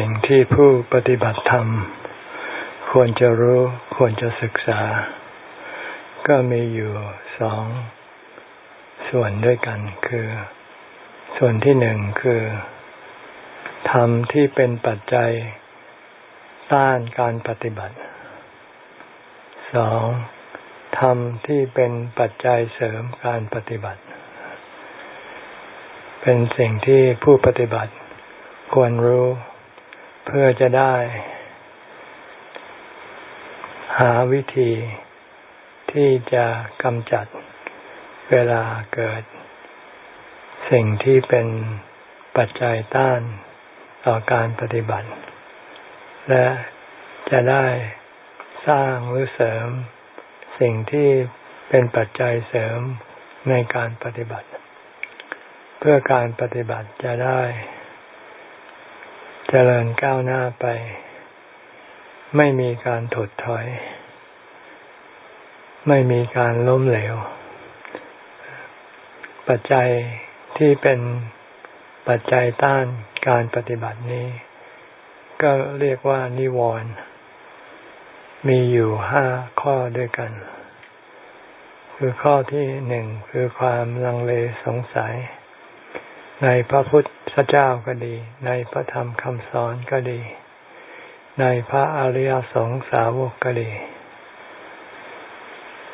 สิ่งที่ผู้ปฏิบัติธรรม ควรจะรู้ควรจะศึกษา ก็มีอยู่สองส่วนด้วยกันคือ ส่วนที่หนึ่งคือธรรมที่เป็นปัจจัยต้านการปฏิบัติสองธรรมที่เป็นปัจจัยเสริมการปฏิบัติ เป็นสิ่งที่ผู้ปฏิบัติควรรู้ เพื่อจะได้ หาวิธีที่จะกำจัดเวลาเกิด สิ่งที่เป็นปัจจัยต้านต่อการปฏิบัติ และจะได้สร้างหรือเสริม สิ่งที่เป็นปัจจัยเสริมในการปฏิบัติ เพื่อการปฏิบัติจะได้ เจริญก้าวหน้าไป ไม่มีการถดถอย ไม่มีการล้มเหลว ปัจจัยที่เป็นปัจจัยต้านการปฏิบัตินี้ ก็เรียกว่านิวรณ์มีอยู่ห้าข้อด้วยกัน คือข้อที่หนึ่งคือความลังเลสงสัย ในพระพุทธเจ้าก็ดี ในพระธรรมคำสอนก็ดี ในพระอริยสงสาวกก็ดี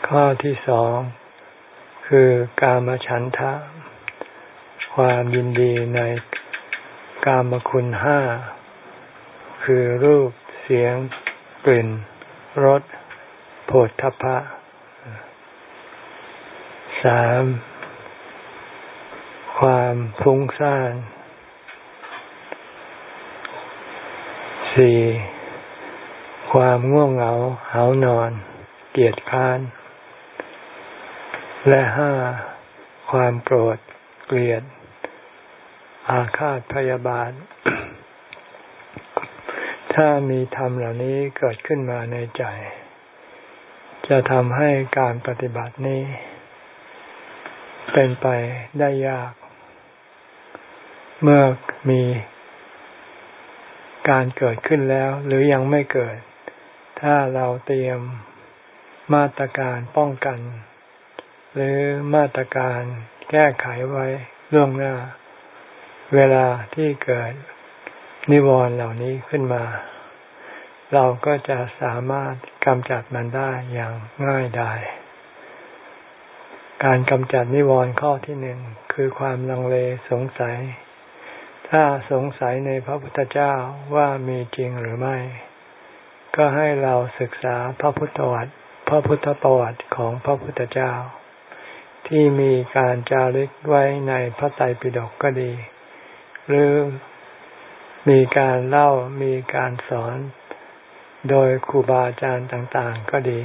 ข้อที่สองคือกามฉันทะ ความยินดีในกามคุณห้า คือรูปเสียง กลิ่นรสโผฏฐพพะสาม ความฟุ้งซ่านสี่ความง่วงเหงาเหานอน เกียดค้าน และห้าความโกรธเกลียด อาฆาตพยาบาท ถ้ามีธรรมเหล่านี้เกิดขึ้นมาในใจ จะทำให้การปฏิบัตินี้ เป็นไปได้ยาก เมื่อมีการเกิดขึ้นแล้ว หรือยังไม่เกิด ถ้าเราเตรียมมาตรการป้องกัน หรือมาตรการแก้ไขไว้ล่วงหน้า เวลาที่เกิดนิวรณ์เหล่านี้ขึ้นมา เราก็จะสามารถกำจัดมันได้อย่างง่ายดายการกำจัดนิวรณ์ข้อที่หนึ่งคือความลังเลสงสัย ถ้าสงสัยในพระพุทธเจ้าว่ามีจริงหรือไม่ ก็ให้เราศึกษาพระพุทธวัตรพระพุทธประวัติของพระพุทธเจ้า ที่มีการจารึกไว้ในพระไตรปิฎกก็ดี หรือมีการเล่ามีการสอนโดยครูบาอาจารย์ต่างๆก็ดี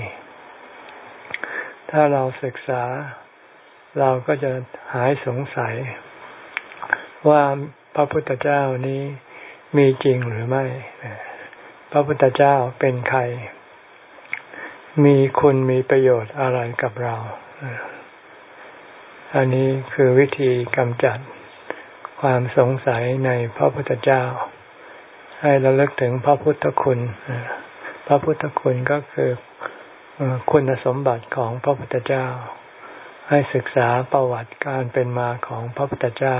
ถ้าเราศึกษาเราก็จะหายสงสัยว่า พระพุทธเจ้านี้มีจริงหรือไม่ พระพุทธเจ้าเป็นใคร มีคุณมีประโยชน์อะไรกับเรา อันนี้คือวิธีกำจัดความสงสัยในพระพุทธเจ้า ให้ระลึกถึงพระพุทธคุณ พระพุทธคุณก็คือคุณสมบัติของพระพุทธเจ้า ให้ศึกษาประวัติการเป็นมาของพระพุทธเจ้า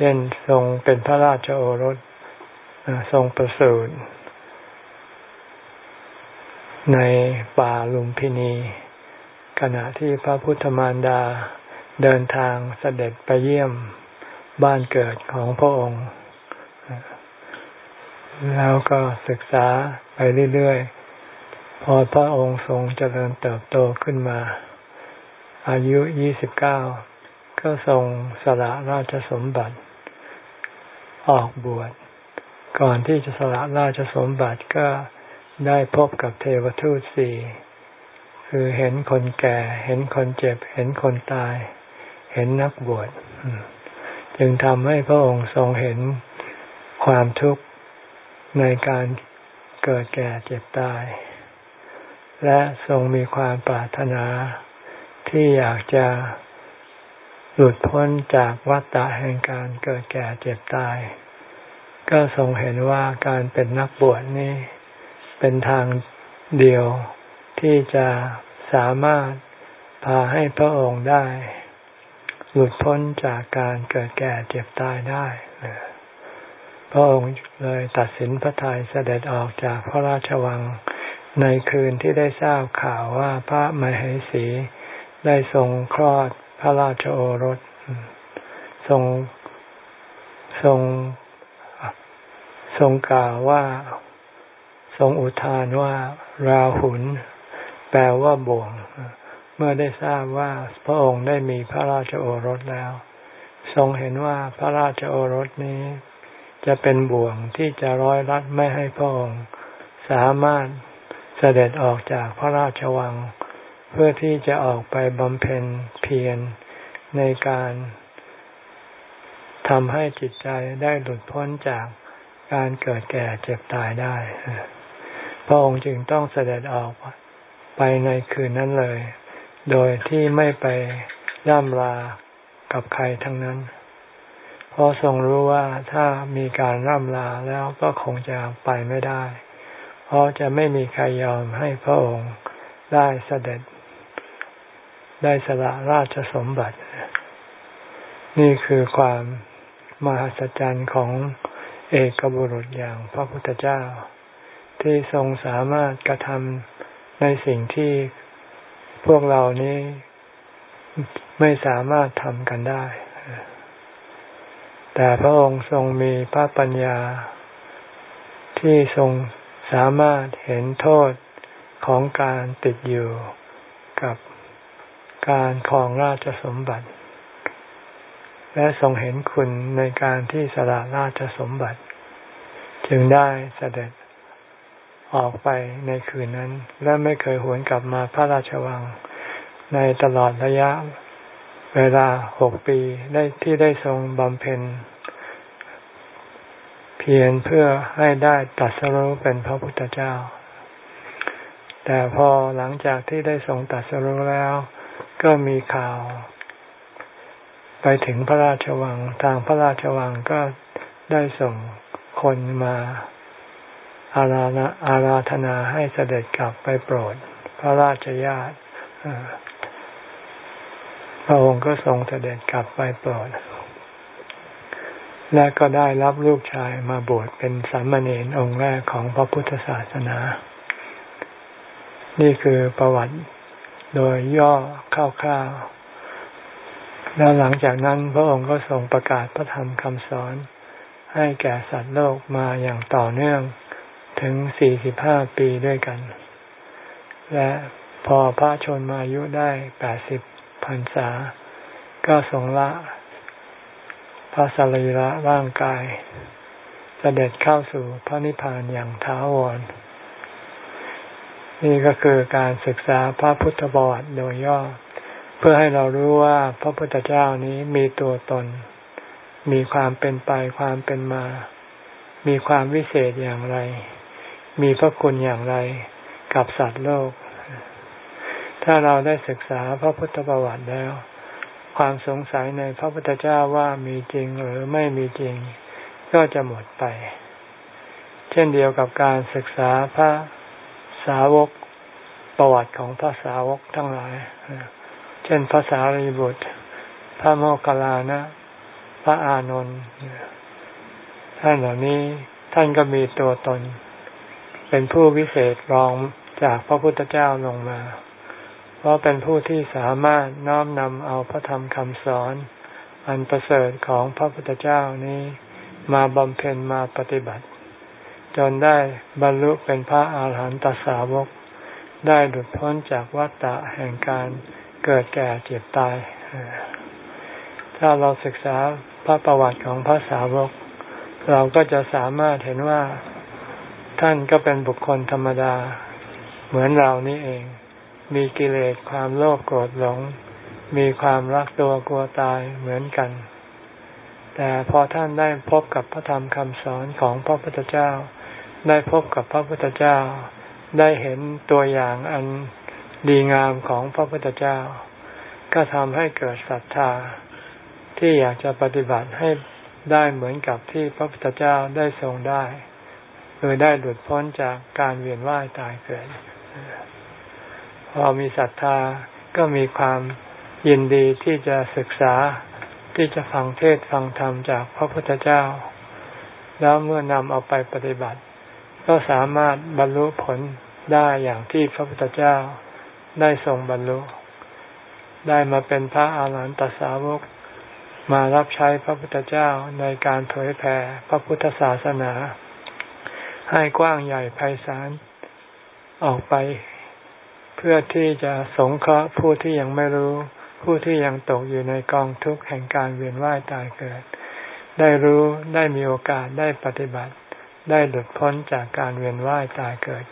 ช่นทรงเป็นพระราชโอรสทรงประสูติในป่าลุมพินี ขณะที่พระพุทธมารดาเดินทางเสด็จไปเยี่ยมบ้านเกิดของพระองค์ แล้วก็ศึกษาไปเรื่อยๆ พอพระองค์ทรงเจริญเติบโตขึ้นมา อายุยี่สิบเก้าก็ทรงสละราชสมบัติ ออกบวช ก่อนที่จะสละราชสมบัติก็ได้พบกับเทวทูตสี่คือเห็นคนแก่ เห็นคนเจ็บ เห็นคนตาย เห็นนักบวช จึงทำให้พระองค์ทรงเห็นความทุกข์ในการเกิดแก่เจ็บตาย และทรงมีความปรารถนาที่อยากจะ หลุดพ้นจากวัฏฏะแห่งการเกิดแก่เจ็บตาย ก็ทรงเห็นว่าการเป็นนักบวชนี่เป็นทางเดียวที่จะสามารถพาให้พระองค์ได้ หลุดพ้นจากการเกิดแก่เจ็บตายได้พระองค์เลยตัดสินพระทัยเสด็จออกจากพระราชวังในคืนที่ได้ทราบข่าวว่าพระมเหสีได้ทรงคลอด พระราชโอรส ทรงทรงทรงกล่าวว่าทรงอุทานว่าราหุลแปลว่าบ่วง เมื่อได้ทราบว่าพระองค์ได้มีพระราชโอรสแล้ว ทรงเห็นว่าพระราชโอรสนี้ จะเป็นบ่วงที่จะร้อยรัดไม่ให้พระองค์ สามารถเสด็จออกจากพระราชวัง เพื่อที่จะออกไปบำเพ็ญเพียรในการทำให้จิตใจได้หลุดพ้นจากการเกิดแก่เจ็บตายได้ พระองค์จึงต้องเสด็จออกไปในคืนนั้นเลย โดยที่ไม่ไปย่ำลากับใครทั้งนั้น เพราะทรงรู้ว่าถ้ามีการร่ำลาแล้วก็คงจะไปไม่ได้ เพราะจะไม่มีใครยอมให้พระองค์ได้เสด็จ ได้สละราชสมบัติ นี่คือความมหัศจรรย์ของเอกบุรุษอย่างพระพุทธเจ้า ที่ทรงสามารถกระทำในสิ่งที่พวกเรานี้ไม่สามารถทำกันได้ แต่พระองค์ทรงมีพระปัญญา ที่ทรงสามารถเห็นโทษของการติดอยู่กับ การครองราชสมบัติ และทรงเห็นคุณในการที่สละราชสมบัติ จึงได้เสด็จออกไปในคืนนั้น และไม่เคยหวนกลับมาพระราชวัง ในตลอดระยะ เวลาหกปีได้ที่ได้ทรงบำเพ็ญ เพียรเพื่อให้ได้ตัดสรู้เป็นพระพุทธเจ้า แต่พอหลังจากที่ได้ทรงตัดสรู้แล้ว ก็มีข่าว ไปถึงพระราชวัง ทางพระราชวังก็ได้ส่งคนมาอาราณอาราธนาให้เสด็จกลับไปโปรด พระราชญาติพระองค์ก็ทรงเสด็จกลับไปโปรด และก็ได้รับลูกชายมาบวชเป็นสามเณรองค์แรกของพระพุทธศาสนา นี่คือประวัติ โดยย่อคร่าวๆแล้วหลังจากนั้นพระองค์ก็ทรงประกาศพระธรรมคำสอน ให้แก่สัตว์โลกมาอย่างต่อเนื่องถึง 45 ปีด้วยกัน และพอพระชนมายุได้ 80พรรษา ก็ทรงละพระสรีระร่างกาย เสด็จเข้าสู่พระนิพพานอย่างท้าวร นี่ก็คือการศึกษาพระพุทธบวชโดยย่อ เพื่อให้เรารู้ว่าพระพุทธเจ้านี้มีตัวตน มีความเป็นไปความเป็นมา มีความวิเศษอย่างไร มีพระคุณอย่างไรกับสัตว์โลก ถ้าเราได้ศึกษาพระพุทธประวัติแล้ว ความสงสัยในพระพุทธเจ้าว่ามีจริงหรือไม่มีจริง ก็จะหมดไป เช่นเดียวกับการศึกษาพระ สาวกประวัติของพระสาวกทั้งหลาย เช่นภาษารีบุตร พระโมคคัลลานะ พระอานนท์ท่านเหล่านี้ท่านก็มีตัวตน เป็นผู้วิเศษรองจากพระพุทธเจ้าลงมา เพราะเป็นผู้ที่สามารถน้อมนำเอาพระธรรมคำสอน อันประเสริฐของพระพุทธเจ้านี้มาบำเพ็ญมาปฏิบัติ จนได้บรรลุเป็นพระอาหารหันตสาวก ได้หลุดพ้นจากวัฏฏะแห่งการเกิดแก่เจ็บตาย ถ้าเราศึกษาพระประวัติของพระสาวก เราก็จะสามารถเห็นว่าท่านก็เป็นบุคคลธรรมดา เหมือนเรานี่เอง มีกิเลสความโลภโกรธหลง มีความรักตัวกลัวตายเหมือนกัน แต่พอท่านได้พบกับพระธรรมคำสอนของพระพุทธเจ้า ได้พบกับพระพุทธเจ้า ได้เห็นตัวอย่างอันดีงามของพระพุทธเจ้า ก็ทำให้เกิดศรัทธา ที่อยากจะปฏิบัติให้ได้เหมือนกับที่พระพุทธเจ้าได้ทรงได้คือได้หลุดพ้นจากการเวียนว่ายตายเกิด พอมีศรัทธาก็มีความยินดีที่จะศึกษาที่จะฟังเทศฟังธรรมจากพระพุทธเจ้า แล้วเมื่อนำเอาไปปฏิบัติ ก็สามารถบรรลุผลได้อย่างที่พระพุทธเจ้าได้ทรงบรรลุ ได้มาเป็นพระอาหารหันตสาวก มารับใช้พระพุทธเจ้าในการเผยแผ่พระพุทธศาสนา ให้กว้างใหญ่ไพศาลออกไป เพื่อที่จะสงเคราะห์ผู้ที่ยังไม่รู้ ผู้ที่ยังตกอยู่ในกองทุกข์แห่งการเวียนว่ายตายเกิด ได้รู้ได้มีโอกาสได้ปฏิบัติ ได้หลุดพ้นจากการเวียนว่ายตายเกิด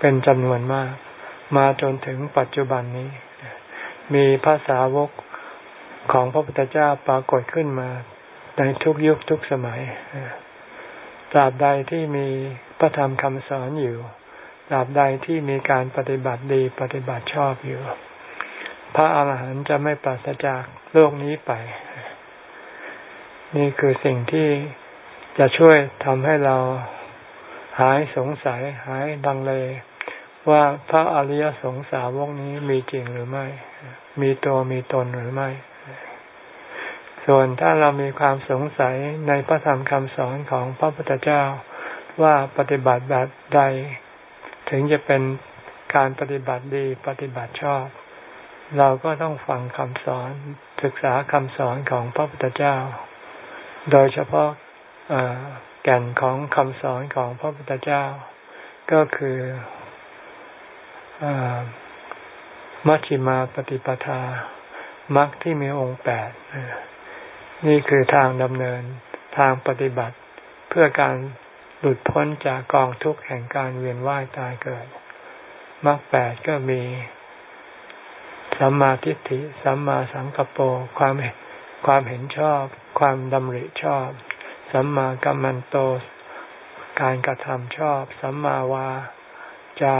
เป็นจำนวนมาก มาจนถึงปัจจุบันนี้ มีภาษาวกของพระพุทธเจ้าปรากฏขึ้นมาในทุกยุคทุกสมัยตราบใดที่มีพระธรรมคำสอนอยู่ตราบใดที่มีการปฏิบัติดีปฏิบัติชอบอยู่ พระอาหารหันต์จะไม่ปราศจากโลกนี้ไป นี่คือสิ่งที่ จะช่วยทำให้เราหายสงสัยหายดังเลย ว่าพระอริยสงสาวกนี้มีจริงหรือไม่ มีตัวมีตนหรือไม่ ส่วนถ้าเรามีความสงสัยในพระธรรมคำสอนของพระพุทธเจ้าว่าปฏิบัติแบบใด ถึงจะเป็นการปฏิบัติดีปฏิบัติชอบ เราก็ต้องฟังคำสอนศึกษาคำสอนของพระพุทธเจ้า โดยเฉพาะ แก่นของคำสอนของพระพุทธเจ้า ก็คือมัชฌิมาปฏิปทามรรคที่มีองค์แปดนี่คือทางดำเนินทางปฏิบัติเพื่อการหลุดพ้นจากกองทุกข์แห่งการเวียนว่ายตายเกิดมรรคแปดก็มีสัมมาทิฏฐิสัมมาสังกปรความความเห็นชอบ ความดำริชอบ สัมมากัมมันโต การกระทำชอบ สัมมาวาจา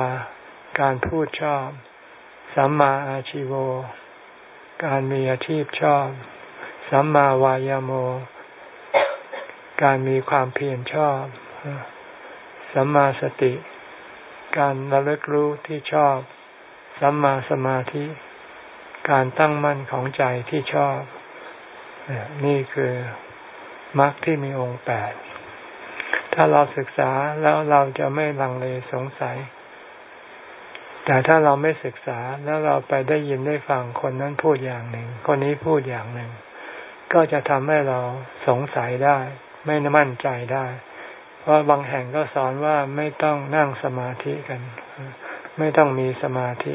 การพูดชอบ สัมมาอาชิโว การมีอาชีพชอบ สัมมาวายโม การมีความเพียรชอบ สัมมาสติ การระลึกรู้ที่ชอบ สัมมาสมาธิ การตั้งมั่นของใจที่ชอบ นี่คือ มรรคที่มีองค์แปด ถ้าเราศึกษาแล้วเราจะไม่ลังเลสงสัย แต่ถ้าเราไม่ศึกษาแล้วเราไปได้ยินได้ฟังคนนั้นพูดอย่างหนึ่ง คนนี้พูดอย่างหนึ่ง ก็จะทำให้เราสงสัยได้ ไม่มั่นใจได้ เพราะบางแห่งก็สอนว่าไม่ต้องนั่งสมาธิกัน ไม่ต้องมีสมาธิ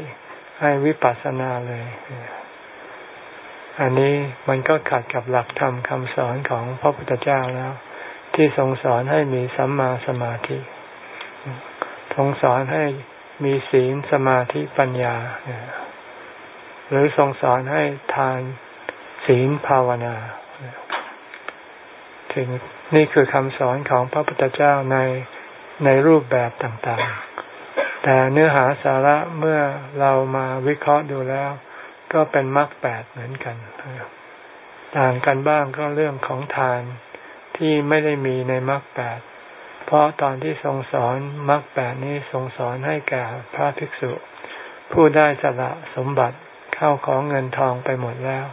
ให้วิปัสสนาเลย อันนี้มันก็ขัดกับหลักธรรมคำสอนของพระพุทธเจ้าแล้ว ที่ทรงสอนให้มีสัมมาสมาธิ ทรงสอนให้มีศีลสมาธิปัญญา หรือทรงสอนให้ทานศีลภาวนา ถึงนี่คือคำสอนของพระพุทธเจ้าในในรูปแบบต่างๆ แต่เนื้อหาสาระเมื่อเรามาวิเคราะห์ดูแล้ว ก็เป็นมรรคแปดเหมือนกัน ต่างกันบ้างก็เรื่องของทานที่ไม่ได้มีในมรรคแปดเพราะตอนที่ทรงสอนมรรคแปดนี้ทรงสอนให้แก่พระภิกษุ ผู้ได้สละสมบัติเข้าของเงินทองไปหมดแล้ว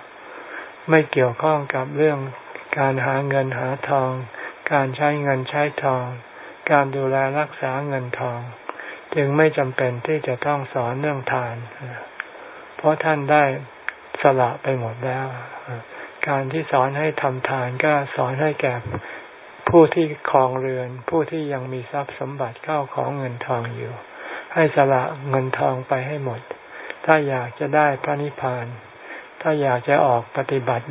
ไม่เกี่ยวข้องกับเรื่องการหาเงินหาทอง การใช้เงินใช้ทอง การดูแลรักษาเงินทอง จึงไม่จำเป็นที่จะต้องสอนเรื่องทาน เพราะท่านได้ สละไปหมดแล้ว การที่สอนให้ทำทานก็สอนให้แก่ผู้ที่ครองเรือน ผู้ที่ยังมีทรัพย์สมบัติเข้าของเงินทองอยู่ ให้สละเงินทองไปให้หมด ถ้าอยากจะได้พระนิพพาน ถ้าอยากจะออกปฏิบัติ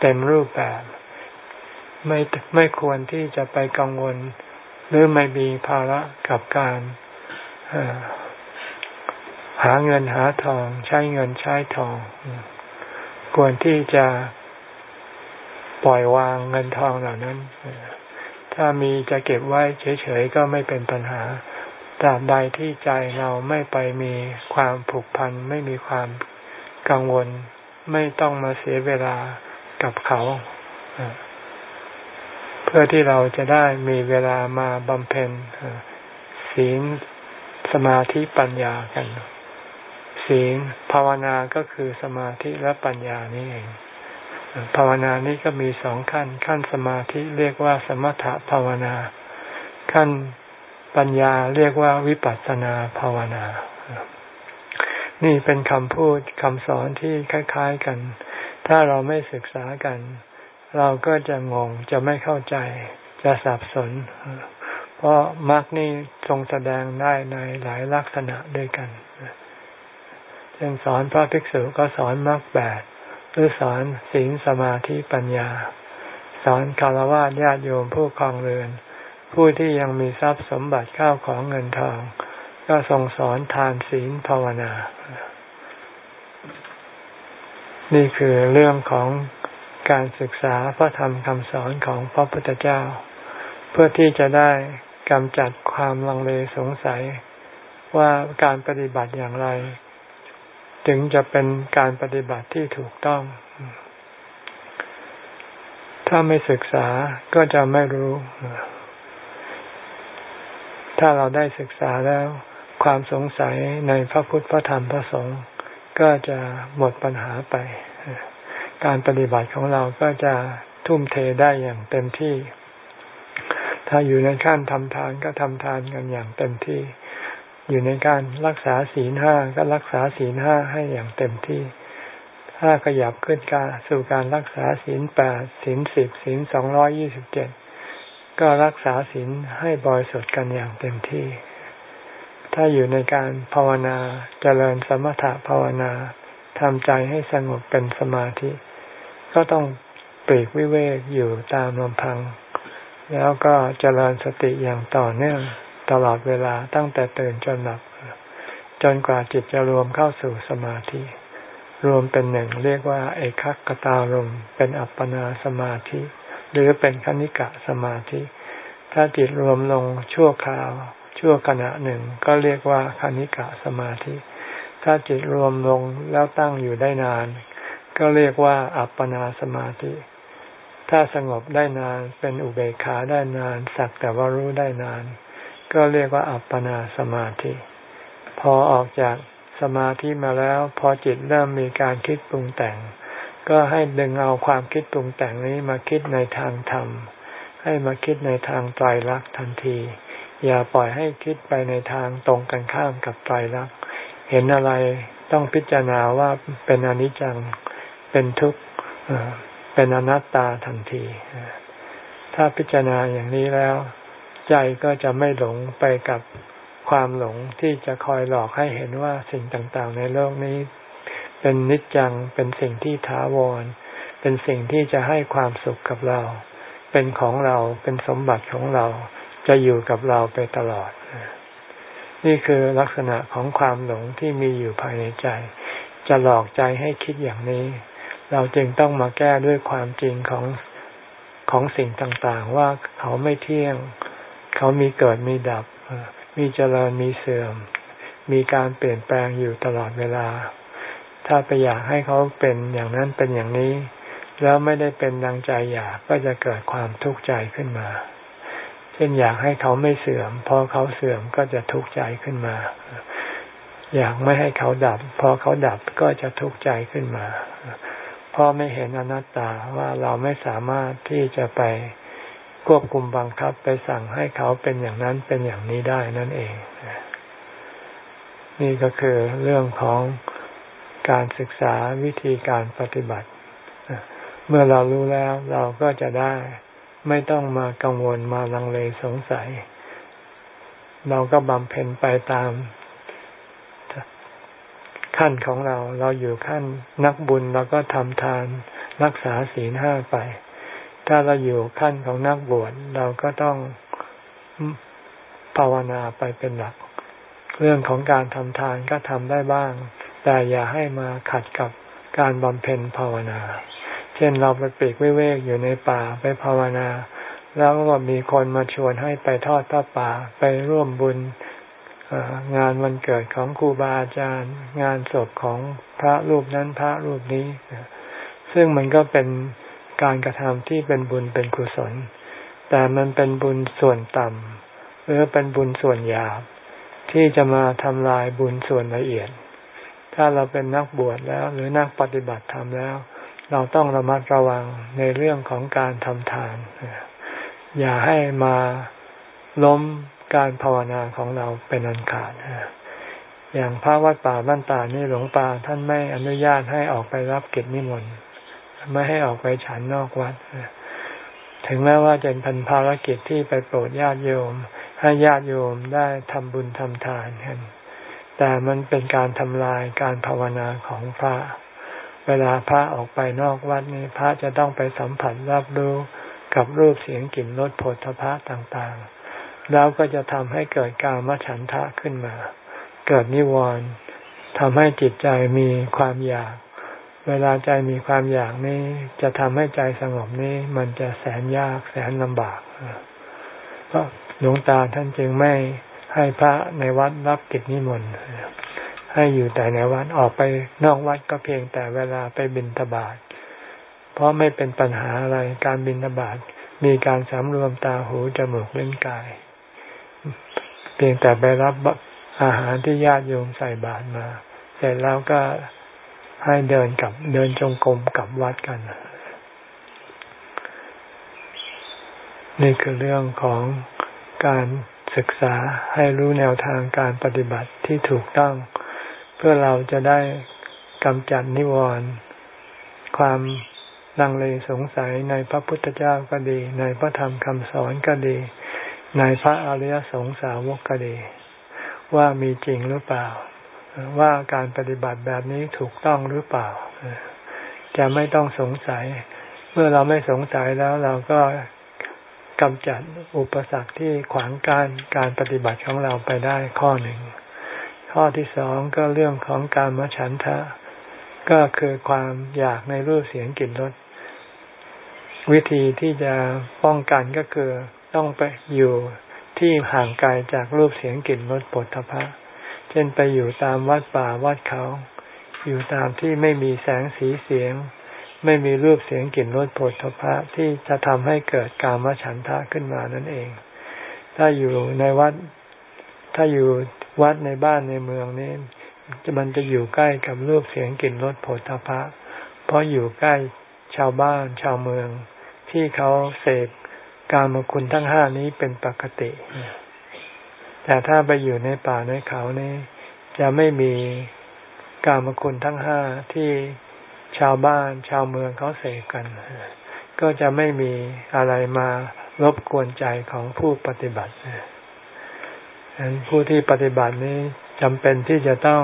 เต็มรูปแบบ ไม่ไม่ควรที่จะไปกังวล หรือไม่มีภาระกับการหาเงินหาทอง ใช้เงินใช้ทอง ควรที่จะปล่อยวางเงินทองเหล่านั้น ถ้ามีจะเก็บไว้เฉยๆก็ไม่เป็นปัญหา ตราบใดที่ใจเราไม่ไปมีความผูกพัน ไม่มีความกังวล ไม่ต้องมาเสียเวลากับเขา เพื่อที่เราจะได้มีเวลามาบำเพ็ญศีลสมาธิปัญญากัน ศีลภาวนาก็คือสมาธิและปัญญานี่เอง ภาวนานี้ก็มีสองขั้น ขั้นสมาธิเรียกว่าสมถภาวนา ขั้นปัญญาเรียกว่าวิปัสสนาภาวนา นี่เป็นคำพูดคำสอนที่คล้าย ๆกัน ถ้าเราไม่ศึกษากัน เราก็จะงงจะไม่เข้าใจ จะสับสน เพราะมรรคนี่ทรงแสดงได้ในหลายลักษณะด้วยกัน เช่นสอนพระภิกษุก็สอนมรรคแปดหรือสอนศีลสมาธิปัญญา สอนคารวะญาติโยมผู้คลองเรือน ผู้ที่ยังมีทรัพย์สมบัติข้าวของเงินทอง ก็ทรงสอนทานศีลภาวนา นี่คือเรื่องของการศึกษาพระธรรมคำสอนของพระพุทธเจ้า เพื่อที่จะได้กำจัดความลังเลสงสัยว่าการปฏิบัติอย่างไร ถึงจะเป็นการปฏิบัติที่ถูกต้อง ถ้าไม่ศึกษาก็จะไม่รู้ ถ้าเราได้ศึกษาแล้ว ความสงสัยในพระพุทธพระธรรมพระสงฆ์ก็จะหมดปัญหาไป การปฏิบัติของเราก็จะทุ่มเทได้อย่างเต็มที่ ถ้าอยู่ในขั้นทำทานก็ทำทานกันอย่างเต็มที่ อยู่ในการรักษาศีลห้าก็รักษาศีลห้าให้อย่างเต็มที่ ถ้าขยับขึ้นการสู่การรักษาศีลแปดศีลสิบศีลสองร้อยยี่สิบเจ็ดก็รักษาศีลให้บริสุทธิ์กันอย่างเต็มที่ ถ้าอยู่ในการภาวนาเจริญสมถะภาวนาทำใจให้สงบเป็นสมาธิ ก็ต้องปลีกวิเวกอยู่ตามลำพัง แล้วก็เจริญสติอย่างต่อเนื่อง ตลอดเวลาตั้งแต่ตื่นจนหลับ จนกว่าจิตจะรวมเข้าสู่สมาธิ รวมเป็นหนึ่งเรียกว่า เอกักตารมเป็นอัปปนาสมาธิ หรือเป็นคณิกะสมาธิ ถ้าจิตรวมลงชั่วคราว ชั่วขณะหนึ่งก็เรียกว่าคณิกะสมาธิ ถ้าจิตรวมลงแล้วตั้งอยู่ได้นาน ก็เรียกว่าอัปปนาสมาธิถ้าสงบได้นานเป็นอุเบกขาได้นาน สักแต่ว่ารู้ได้นาน ก็เรียกว่าอัปปนาสมาธิ พอออกจากสมาธิมาแล้ว พอจิตเริ่มมีการคิดปรุงแต่ง ก็ให้ดึงเอาความคิดปรุงแต่งนี้มาคิดในทางธรรม ให้มาคิดในทางไตรลักษณ์ทันที อย่าปล่อยให้คิดไปในทางตรงกันข้ามกับไตรลักษณ์เห็นอะไรต้องพิจารณาว่าเป็นอนิจจังเป็นทุกข์เป็นอนัตตาทันที ถ้าพิจารณาอย่างนี้แล้ว ใจก็จะไม่หลงไปกับความหลงที่จะคอยหลอกให้เห็นว่าสิ่งต่างๆ ในโลกนี้ เป็นนิจจังเป็นสิ่งที่ถาวร เป็นสิ่งที่จะให้ความสุขกับเรา เป็นของเราเป็นสมบัติของเราจะอยู่กับเราไปตลอด นี่คือลักษณะของความหลงที่มีอยู่ภายในใจ จะหลอกใจให้คิดอย่างนี้ เราจึงต้องมาแก้ด้วยความจริงของของสิ่งต่างๆ ว่าเขาไม่เที่ยง เขามีเกิดมีดับ มีเจริญมีเสื่อม มีการเปลี่ยนแปลงอยู่ตลอดเวลา ถ้าไปอยากให้เขาเป็นอย่างนั้นเป็นอย่างนี้ แล้วไม่ได้เป็นดังใจอยากก็จะเกิดความทุกข์ใจขึ้นมา เช่นอยากให้เขาไม่เสื่อม พอเขาเสื่อมก็จะทุกข์ใจขึ้นมา อยากไม่ให้เขาดับ พอเขาดับก็จะทุกข์ใจขึ้นมา เพราะไม่เห็นอนัตตาว่าเราไม่สามารถที่จะไป ควบคุมบังคับไปสั่งให้เขาเป็นอย่างนั้นเป็นอย่างนี้ได้นั่นเอง นี่ก็คือเรื่องของการศึกษาวิธีการปฏิบัติ เมื่อเรารู้แล้วเราก็จะได้ไม่ต้องมากังวลมาลังเลสงสัย เราก็บำเพ็ญไปตามขั้นของเรา เราอยู่ขั้นนักบุญเราก็ทำทานรักษาศีลห้าไป ถ้าเราอยู่ขั้นของนักบวชเราก็ต้องภาวนาไปเป็นหลัก เรื่องของการทำทานก็ทำได้บ้าง แต่อย่าให้มาขัดกับการบำเพ็ญภาวนา เช่นเราไปปีกวิเวกอยู่ในป่าไปภาวนา แล้วก็มีคนมาชวนให้ไปทอดพระป่าไปร่วมบุญงานวันเกิดของครูบาอาจารย์ งานศพของพระรูปนั้นพระรูปนี้ ซึ่งมันก็เป็น การกระทำที่เป็นบุญเป็นกุศล แต่มันเป็นบุญส่วนต่ำหรือเป็นบุญส่วนหยาบ ที่จะมาทำลายบุญส่วนละเอียด ถ้าเราเป็นนักบวชแล้ว หรือนักปฏิบัติธรรมแล้ว เราต้องระมัดระวังในเรื่องของการทำทาน อย่าให้มาล้มการภาวนาของเราเป็นอันขาดอย่างพระวัดป่าบ้านตานี่หลวงป่าท่านไม่อนุญาตให้ออกไปรับกิจนิมนต์ ไม่ให้ออกไปฉันนอกวัด ถึงแม้ว่าจะเป็นภารกิจที่ไปโปรดญาติโยม ให้ญาติโยมได้ทำบุญทำทานกันแต่มันเป็นการทำลายการภาวนาของพระ เวลาพระออกไปนอกวัดนี่พระจะต้องไปสัมผัสรับรู้กับรูปเสียงกลิ่นรสผลพระต่างๆ แล้วก็จะทำให้เกิดการมฉันทะขึ้นมา เกิดนิวรณ์ทำให้จิตใจมีความอยาก เวลาใจมีความอยากนี้ จะทำให้ใจสงบนี้ มันจะแสนยากแสนลำบากเพราะหลวงตาท่านจึงไม่ให้พระในวัดรับกิจนิมนต์ให้อยู่แต่ในวัดออกไปนอกวัดก็เพียงแต่เวลาไปบิณฑบาตเพราะไม่เป็นปัญหาอะไรการบิณฑบาตมีการสำรวมตาหูจมูกเล่นกาย เพียงแต่ไปรับอาหารที่ญาติโยมใส่บาตรมา เสร็จแล้วก็ ให้เดินกับเดินจงกรมกับวัดกัน นี่คือเรื่องของการศึกษาให้รู้แนวทางการปฏิบัติที่ถูกต้อง เพื่อเราจะได้กำจัดนิวรณ์ความลังเลสงสัยในพระพุทธเจ้าก็ดี ในพระธรรมคำสอนก็ดี ในพระอริยสงสาวกก็ดี ว่ามีจริงหรือเปล่า ว่าการปฏิบัติแบบนี้ถูกต้องหรือเปล่า จะไม่ต้องสงสัย เมื่อเราไม่สงสัยแล้วเราก็กำจัดอุปสรรคที่ขวางการการปฏิบัติของเราไปได้ข้อหนึ่ง ข้อที่สองก็เรื่องของการมฉันทะ ก็คือความอยากในรูปเสียงกลิ่นรสวิธีที่จะป้องกันก็คือต้องไปอยู่ที่ห่างไกลจากรูปเสียงกลิ่นรสปุถะพะ เช่นไปอยู่ตามวัดป่าวัดเขา อยู่ตามที่ไม่มีแสงสีเสียง ไม่มีรูปเสียงกลิ่นรสโผฏฐพะที่จะทำให้เกิดกามฉันทะขึ้นมานั่นเอง ถ้าอยู่ในวัด ถ้าอยู่วัดในบ้านในเมืองนี้จะมันจะอยู่ใกล้กับรูปเสียงกลิ่นรสโผฏฐพะ เพราะอยู่ใกล้ชาวบ้านชาวเมือง ที่เขาเสพกามคุณทั้งห้านี้เป็นปกติ แต่ถ้าไปอยู่ในป่าในเขานี้จะไม่มีกามคุณทั้งห้าที่ชาวบ้านชาวเมืองเขาเสกกัน ก็จะไม่มีอะไรมารบกวนใจของผู้ปฏิบัติฉะนั้นผู้ที่ปฏิบัตินี้จำเป็นที่จะต้อง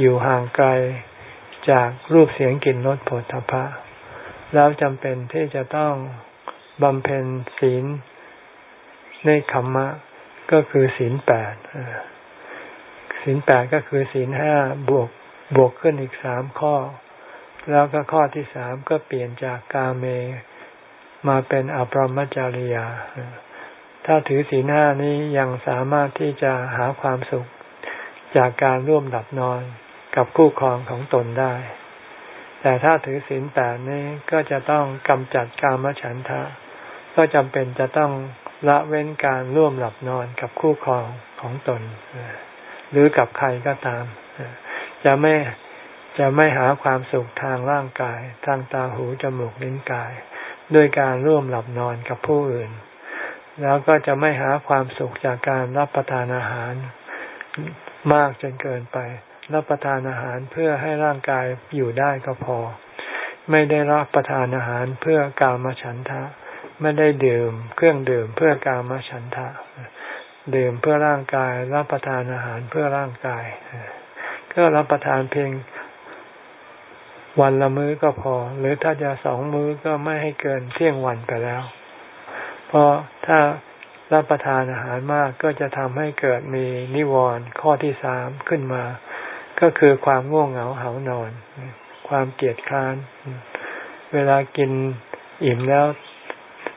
อยู่ห่างไกลจากรูปเสียงกลิ่นรสผลทพะ แล้วจำเป็นที่จะต้องบำเพ็ญศีลในขมมะ ก็คือศีลแปดศีลแปดก็คือศีลห้าบวกบวกขึ้นอีกสามข้อ แล้วก็ข้อที่สามก็เปลี่ยนจากกาเม มาเป็นอปรมจริยา ถ้าถือศีลห้านี้ยังสามารถที่จะหาความสุขจากการร่วมหลับนอนกับคู่ครองของตนได้ แต่ถ้าถือศีลแปดนี้ก็จะต้องกำจัดกามฉันทะ ก็จำเป็นจะต้อง ละเว้นการร่วมหลับนอนกับคู่ครองของตน หรือกับใครก็ตาม จะไม่จะไม่หาความสุขทางร่างกาย ทางตาหูจมูกลิ้นกาย ด้วยการร่วมหลับนอนกับผู้อื่น แล้วก็จะไม่หาความสุขจากการรับประทานอาหาร มากจนเกินไป รับประทานอาหารเพื่อให้ร่างกายอยู่ได้ก็พอ ไม่ได้รับประทานอาหารเพื่อการมาฉันทะ ไม่ได้ดื่มเครื่องดื่มเพื่อการมฉันทะ ดื่มเพื่อร่างกาย รับประทานอาหารเพื่อร่างกาย ก็รับประทานเพียงวันละมื้อก็พอ หรือถ้าจะสองมื้อก็ไม่ให้เกินเที่ยงวันไปแล้ว เพราะถ้ารับประทานอาหารมากก็จะทำให้เกิดมีนิวรณ์ข้อที่สามขึ้นมา ก็คือความง่วงเหงาเหานอน ความเกียดคร้าน เวลากินอิ่มแล้ว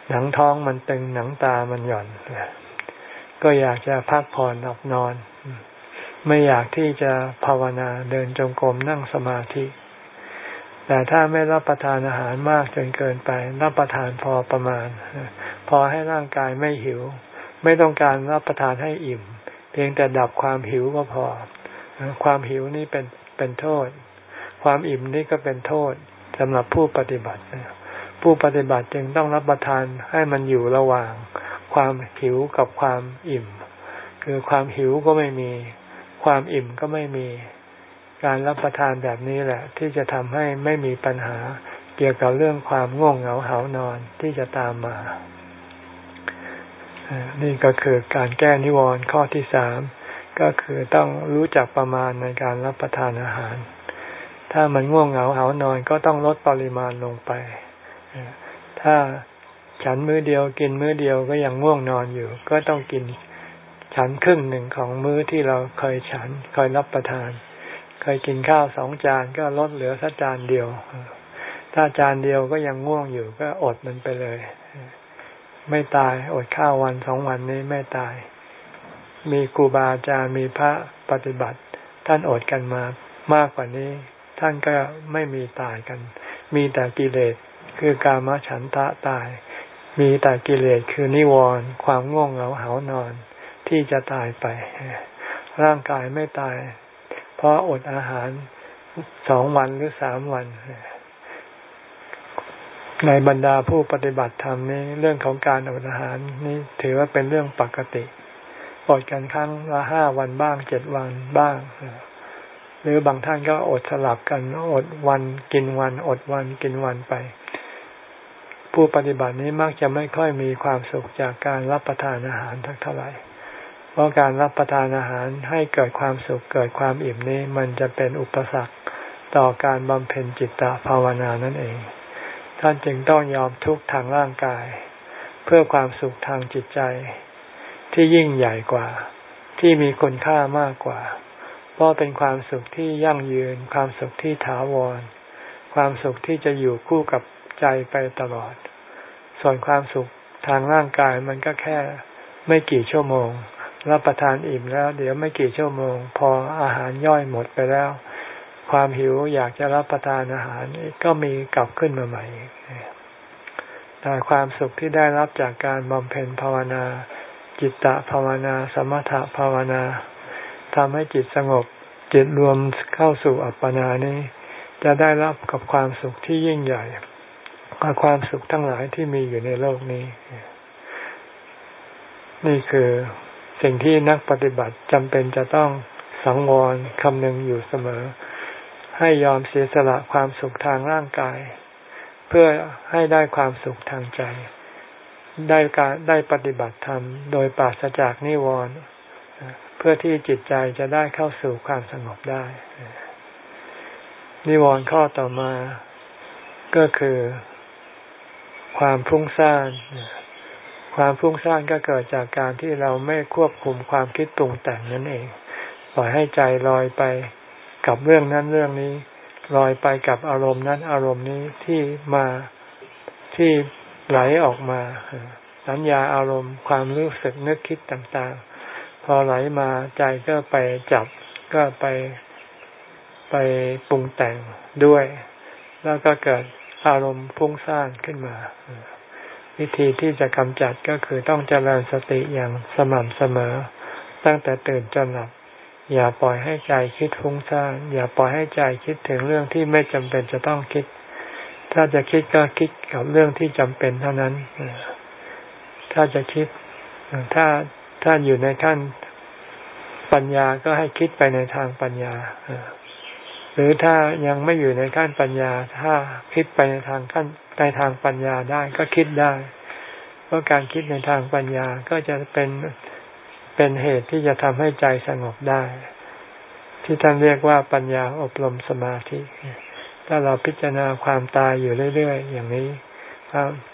หนังท้องมันตึงหนังตามันหย่อนก็อยากจะพักผ่อนหลับนอน ไม่อยากที่จะภาวนาเดินจงกรมนั่งสมาธิ แต่ถ้าไม่รับประทานอาหารมากจนเกินไป รับประทานพอประมาณ พอให้ร่างกายไม่หิว ไม่ต้องการรับประทานให้อิ่ม เพียงแต่ดับความหิวก็พอ ความหิวนี่เป็นเป็นโทษ ความอิ่มนี่ก็เป็นโทษสำหรับผู้ปฏิบัติ ผู้ปฏิบัติจึงต้องรับประทานให้มันอยู่ระหว่าง ความหิวกับความอิ่ม คือความหิวก็ไม่มี ความอิ่มก็ไม่มี การรับประทานแบบนี้แหละ ที่จะทำให้ไม่มีปัญหาเกี่ยวกับเรื่องความง่วงเหงาเหานอนที่จะตามมานี่ก็คือการแก้นิวรณ์ข้อที่สามก็คือต้องรู้จักประมาณในการรับประทานอาหาร ถ้ามันง่วงเหงาเหานอนก็ต้องลดปริมาณลงไป ถ้าฉันมื้อเดียวกินมื้อเดียวก็ยังง่วงนอนอยู่ ก็ต้องกินฉันครึ่งหนึ่งของมื้อที่เราเคยฉันเคยรับประทาน เคยกินข้าวสองจานก็ลดเหลือสักจานเดียว ถ้าจานเดียวก็ยังง่วงอยู่ก็อดมันไปเลย ไม่ตายอดข้าววันสองวันนี้ไม่ตาย มีครูบาอาจารย์มีพระปฏิบัติ ท่านอดกันมามากกว่านี้ ท่านก็ไม่มีตายกัน มีแต่กิเลส คือกามฉันทะตาย มีแต่กิเลสคือนิวรณ์ความง่วงเหงาเหานอนที่จะตายไป ร่างกายไม่ตาย เพราะอดอาหารสองวันหรือสามวัน ในบรรดาผู้ปฏิบัติธรรมนี้เรื่องของการอดอาหารนี่ถือว่าเป็นเรื่องปกติอดกันครั้งละห้าวันบ้างเจ็ดวันบ้างหรือบางท่านก็อดสลับกันอดวันกินวัน อดวันกินวันไป ผู้ปฏิบัตินี้มักจะไม่ค่อยมีความสุขจากการรับประทานอาหารทักเท่าไหร่ เพราะการรับประทานอาหารให้เกิดความสุขเกิดความอิ่มนี้ มันจะเป็นอุปสรรคต่อการบำเพ็ญจิตตภาวนานั่นเอง ท่านจึงต้องยอมทุกข์ทางร่างกาย เพื่อความสุขทางจิตใจ ที่ยิ่งใหญ่กว่า ที่มีคุณค่ามากกว่า เพราะเป็นความสุขที่ยั่งยืน ความสุขที่ถาวร ความสุขที่จะอยู่คู่กับ ใจไปตลอด ส่วนความสุขทางร่างกายมันก็แค่ไม่กี่ชั่วโมง รับประทานอิ่มแล้ว เดี๋ยวไม่กี่ชั่วโมง พออาหารย่อยหมดไปแล้ว ความหิวอยากจะรับประทานอาหารก็มีกลับขึ้นมาใหม่แต่ความสุขที่ได้รับจากการบำเพ็ญภาวนา จิตตภาวนา สมถภาวนาทำให้จิตสงบ จิตรวมเข้าสู่อัปปนานี้ จะได้รับกับความสุขที่ยิ่งใหญ่ ความสุขทั้งหลายที่มีอยู่ในโลกนี้ นี่คือสิ่งที่นักปฏิบัติจำเป็นจะต้องสังวรคำนึงอยู่เสมอ ให้ยอมเสียสละความสุขทางร่างกาย เพื่อให้ได้ความสุขทางใจ ได้การได้ปฏิบัติธรรมโดยปราศจากนิวรณ์เพื่อที่จิตใจจะได้เข้าสู่ความสงบได้ นิวรณ์ข้อต่อมาก็คือ ความพุ่งซ่านความพุ่งซ่านก็เกิดจากการที่เราไม่ควบคุมความคิดปรุงแต่งนั่นเอง ปล่อยให้ใจลอยไปกับเรื่องนั้นเรื่องนี้ ลอยไปกับอารมณ์นั้นอารมณ์นี้ที่มาที่ไหลออกมา สัญญาอารมณ์ความรู้สึกนึกคิดต่างๆ พอไหลมาใจก็ไปจับก็ไปไปปรุงแต่งด้วย แล้วก็เกิด อารมณ์พุ่งซ่านขึ้นมา วิธีที่จะกำจัดก็คือต้องเจริญสติอย่างสม่ำเสมอ ตั้งแต่ตื่นจนหลับ อย่าปล่อยให้ใจคิดฟุ้งซ่านอย่าปล่อยให้ใจคิดถึงเรื่องที่ไม่จำเป็นจะต้องคิด ถ้าจะคิดก็คิดกับเรื่องที่จำเป็นเท่านั้น ถ้าจะคิด ถ้าถ้าอยู่ในขั้นปัญญาก็ให้คิดไปในทางปัญญา หรือถ้ายังไม่อยู่ในขั้นปัญญา ถ้าคิดไปในทางขั้นในทางปัญญาได้ก็คิดได้ เพราะการคิดในทางปัญญาก็จะเป็นเป็นเหตุที่จะทำให้ใจสงบได้ ที่ท่านเรียกว่าปัญญาอบรมสมาธิ ถ้าเราพิจารณาความตายอยู่เรื่อยๆอย่างนี้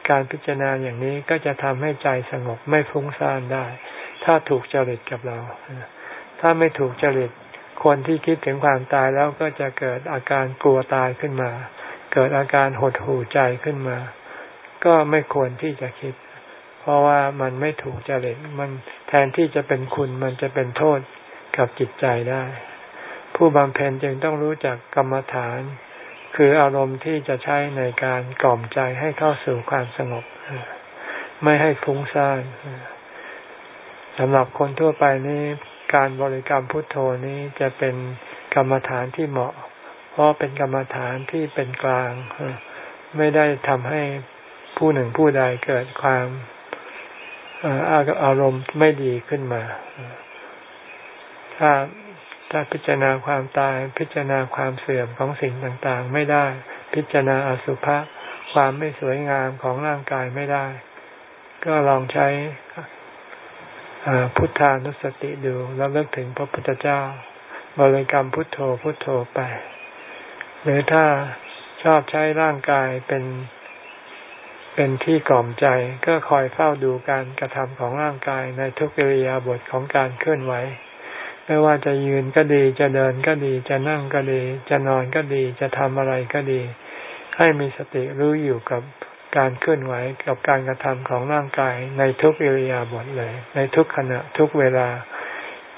การพิจารณาอย่างนี้ก็จะทำให้ใจสงบไม่ฟุ้งซ่านได้ ถ้าถูกจริตกับเรา ถ้าไม่ถูกจริต คนที่คิดถึงความตายแล้วก็จะเกิดอาการกลัวตายขึ้นมา เกิดอาการหดหู่ใจขึ้นมา ก็ไม่ควรที่จะคิด เพราะว่ามันไม่ถูกจริตมันแทนที่จะเป็นคุณมันจะเป็นโทษกับจิตใจได้ ผู้บำเพ็ญจึงต้องรู้จักกรรมฐาน คืออารมณ์ที่จะใช้ในการกล่อมใจให้เข้าสู่ความสงบ ไม่ให้ฟุ้งซ่านสำหรับคนทั่วไปนี้ การบริกรรมพุทโธนี้จะเป็นกรรมฐานที่เหมาะ เพราะเป็นกรรมฐานที่เป็นกลาง ไม่ได้ทำให้ผู้หนึ่งผู้ใดเกิดความอารมณ์ไม่ดีขึ้นมา ถ้าถ้าพิจารณาความตายพิจารณาความเสื่อมของสิ่งต่างๆ ไม่ได้ พิจารณาอสุภะความไม่สวยงามของร่างกายไม่ได้ ก็ลองใช้ พุทธานุสติดูแล้วเลิกถึงพระพุทธเจ้า บริกรรมพุทโธพุทโธไป หรือถ้าชอบใช้ร่างกายเป็นเป็นที่กล่อมใจก็คอยเฝ้าดูการกระทำของร่างกายในทุกอิริยาบถของการเคลื่อนไหว ไม่ว่าจะยืนก็ดีจะเดินก็ดีจะนั่งก็ดี จะนอนก็ดีจะทำอะไรก็ดี ให้มีสติรู้อยู่กับ การเคลื่อนไหวกับการกระทำของร่างกายในทุกอิริยาบถเลย ในทุกขณะทุกเวลา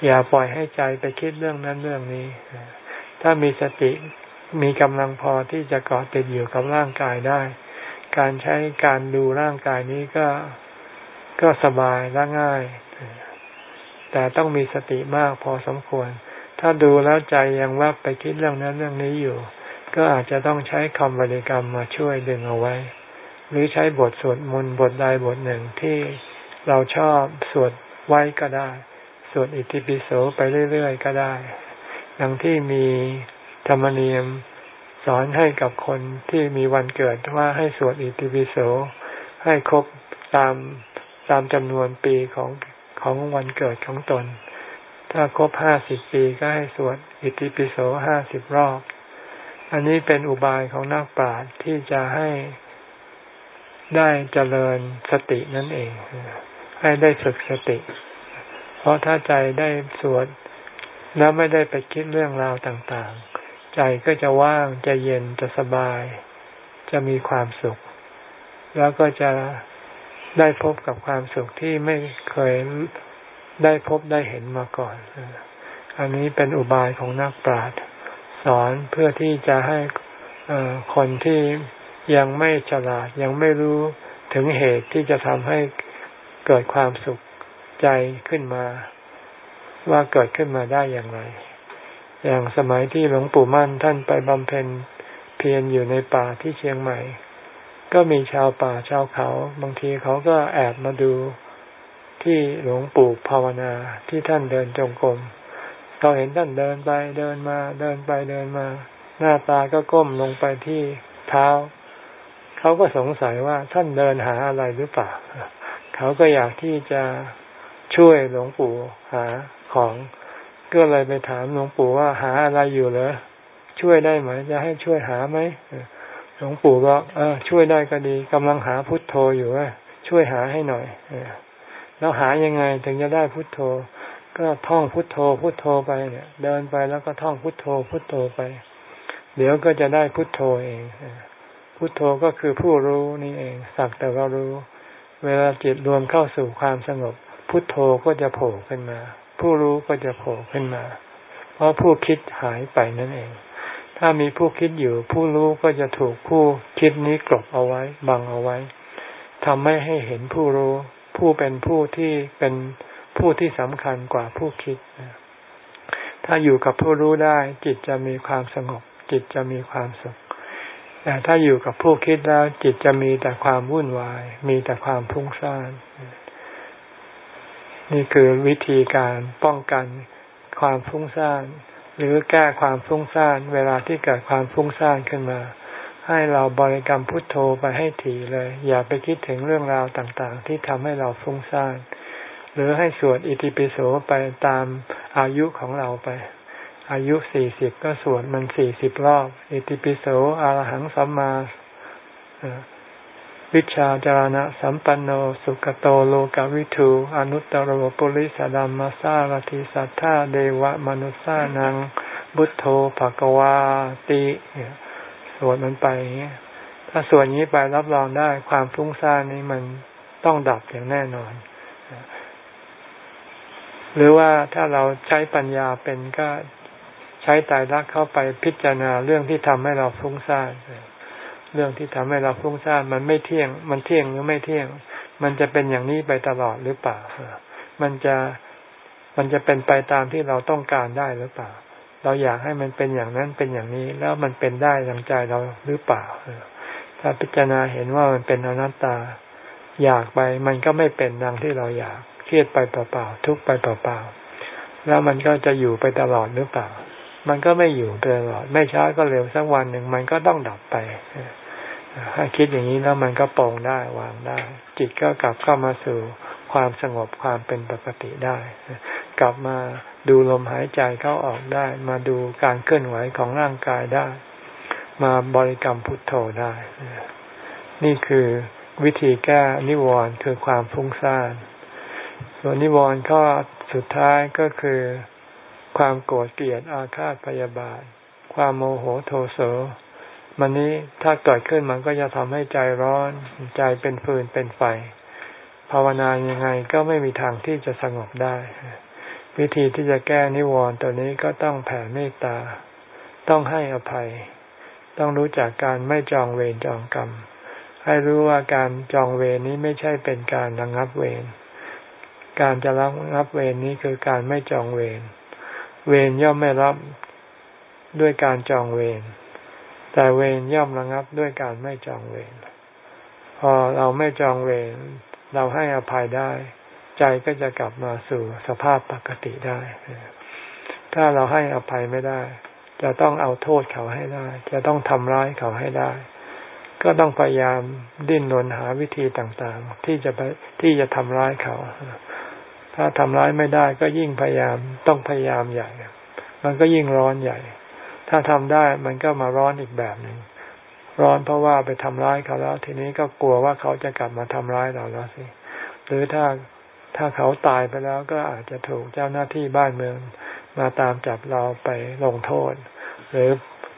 อย่าปล่อยให้ใจไปคิดเรื่องนั้นเรื่องนี้ ถ้ามีสติมีกำลังพอที่จะเกาะติดอยู่กับร่างกายได้ การใช้การดูร่างกายนี้ก็ก็สบายและง่าย แต่ต้องมีสติมากพอสมควร ถ้าดูแล้วใจยังว่าไปคิดเรื่องนั้นเรื่องนี้อยู่ ก็อาจจะต้องใช้คำบริกรรมมาช่วยดึงเอาไว้ หรือใช้บทสวดมนต์บทใดบทหนึ่งที่เราชอบสวดไว้ก็ได้ สวดอิติปิโสไปเรื่อยๆก็ได้อย่างที่มีธรรมเนียมสอนให้กับคนที่มีวันเกิดว่าให้สวดอิติปิโสให้ครบตามตามจำนวนปีของของวันเกิดของตน ถ้าครบห้าสิบปีก็ให้สวดอิติปิโสห้าสิบรอบ อันนี้เป็นอุบายของนักปราชญ์ที่จะให้ ได้เจริญสตินั่นเอง ให้ได้ฝึกสติ เพราะถ้าใจได้สวดแล้วไม่ได้ไปคิดเรื่องราวต่างๆ ใจก็จะว่างจะเย็นจะสบาย จะมีความสุข แล้วก็จะได้พบกับความสุขที่ไม่เคยได้พบได้เห็นมาก่อน อันนี้เป็นอุบายของนักปราชญ์สอนเพื่อที่จะให้คนที่ ยังไม่ฉลาดยังไม่รู้ถึงเหตุที่จะทำให้เกิดความสุขใจขึ้นมา ว่าเกิดขึ้นมาได้อย่างไร อย่างสมัยที่หลวงปู่มั่นท่านไปบำเพ็ญเพียรอยู่ในป่าที่เชียงใหม่ ก็มีชาวป่าชาวเขา บางทีเขาก็แอบมาดูที่หลวงปู่ภาวนาที่ท่านเดินจงกรมเขาเห็นท่านเดินไปเดินมา เดินไปเดินมา หน้าตาก็ก้มลงไปที่เท้า เขาก็สงสัยว่าท่านเดินหาอะไรหรือเปล่า เขาก็อยากที่จะช่วยหลวงปู่หาของก็เลยไปถามหลวงปู่ว่าหาอะไรอยู่เหรอช่วยได้ไหมจะให้ช่วยหาไหมหลวงปู่บอกเออ ช่วยได้ก็ดีกำลังหาพุทโธอยู่ว่าช่วยหาให้หน่อยแล้วหายังไงถึงจะได้พุทโธ ก็ท่องพุทโธ พุทโธไปเนี่ย เดินไปแล้วก็ท่องพุทโธ พุทโธไป เดี๋ยวก็จะได้พุทโธเอง พุทโธก็คือผู้รู้นี่เอง สักแต่ว่ารู้ เวลาจิตรวมเข้าสู่ความสงบ พุทโธก็จะโผล่ขึ้นมา ผู้รู้ก็จะโผล่ขึ้นมา เพราะผู้คิดหายไปนั่นเอง ถ้ามีผู้คิดอยู่ ผู้รู้ก็จะถูกผู้คิดนี้กลบเอาไว้ บังเอาไว้ทำให้ให้เห็นผู้รู้ ผู้เป็นผู้ที่เป็นผู้ที่สำคัญกว่าผู้คิด ถ้าอยู่กับผู้รู้ได้ จิตจะมีความสงบ จิตจะมีความสุข แต่ถ้าอยู่กับผู้คิดแล้วจิตจะมีแต่ความวุ่นวาย มีแต่ความพุ่งซ่านนี่คือวิธีการป้องกันความฟุ้งซ่านหรือแก้ความฟุ้งซ่านเวลาที่เกิดความฟุ้งซ่านขึ้นมา ให้เราบริกรรมพุทโธไปให้ถี่เลย อย่าไปคิดถึงเรื่องราวต่างๆ ที่ทำให้เราฟุ้งซ่านหรือให้สวดอิติปิโสไปตามอายุของเราไป อายุสี่สิบก็สวดมันสี่สิบรอบ อิติปิโสอารหังสัมมาวิชาจารณะสัมปันโนสุกโตโลกวิทูอนุตตรโรปุริสดัมมาสารติสัทธาเดวะมนุสานังบุตโธภะกวาติสวดมันไปถ้าสวดนี้ไปรับรองได้ความฟุ้งซ่านนี้มันต้องดับอย่างแน่นอน หรือว่าถ้าเราใช้ปัญญาเป็นก็ ใช้ตายรักเข้าไปพิจารณาเรื่องที่ทำให้เราฟุ้งซ่านเรื่องที่ทำให้เราฟุ้งซ่านมันไม่เที่ยง มันเที่ยงหรือไม่เที่ยง มันจะเป็นอย่างนี้ไปตลอดหรือเปล่า มันจะมันจะเป็นไปตามที่เราต้องการได้หรือเปล่า เราอยากให้มันเป็นอย่างนั้นเป็นอย่างนี้ แล้วมันเป็นได้ดังใจเราหรือเปล่า ถ้าพิจารณาเห็นว่ามันเป็นอนัตตา อยากไปมันก็ไม่เป็นดังที่เราอยาก เครียดไปเปล่าๆทุกไปเปล่าๆแล้วมันก็จะอยู่ไปตลอดหรือเปล่า มันก็ไม่อยู่ตลอดไม่ช้าก็เร็วสักวันหนึ่งมันก็ต้องดับไปถ้าคิดอย่างนี้แล้วมันก็ปรงได้วางได้ จิตก็กลับเข้ามาสู่ความสงบความเป็นปกติได้ กลับมาดูลมหายใจเข้าออกได้ มาดูการเคลื่อนไหวของร่างกายได้ มาบริกรรมพุทโธได้ นี่คือวิธีแก้นิวรณ์คือความฟุ้งซ่าน ส่วนนิวรณ์ข้อสุดท้ายก็คือ ความโกรธเกลียดอาฆาตพยาบาท ความโมโหโทโสมันนี้ถ้าเกิดขึ้นมันก็จะทำให้ใจร้อน ใจเป็นฟืนเป็นไฟ ภาวนายังไงก็ไม่มีทางที่จะสงบได้ วิธีที่จะแก้นิวรณ์ตัวนี้ก็ต้องแผ่เมตตา ต้องให้อภัย ต้องรู้จักการไม่จองเวรจองกรรม ให้รู้ว่าการจองเวรนี้ไม่ใช่เป็นการระงับเวร การจะระงับเวรนี้คือการไม่จองเวร เวรย่อมไม่รับด้วยการจองเวรแต่เวรย่อมระงับด้วยการไม่จองเวรพอเราไม่จองเวรเราให้อภัยได้ ใจก็จะกลับมาสู่สภาพปกติได้ ถ้าเราให้อภัยไม่ได้ จะต้องเอาโทษเขาให้ได้ จะต้องทำร้ายเขาให้ได้ ก็ต้องพยายามดิ้นรนหาวิธีต่างๆ ที่จะไปที่จะทำร้ายเขา ถ้าทำร้ายไม่ได้ก็ยิ่งพยายามต้องพยายามใหญ่ มันก็ยิ่งร้อนใหญ่ ถ้าทำได้มันก็มาร้อนอีกแบบหนึ่งร้อนเพราะว่าไปทำร้ายเขาแล้ว ทีนี้ก็กลัวว่าเขาจะกลับมาทำร้ายเราแล้วสิ หรือถ้าถ้าเขาตายไปแล้วก็อาจจะถูกเจ้าหน้าที่บ้านเมือง มาตามจับเราไปลงโทษ หรือ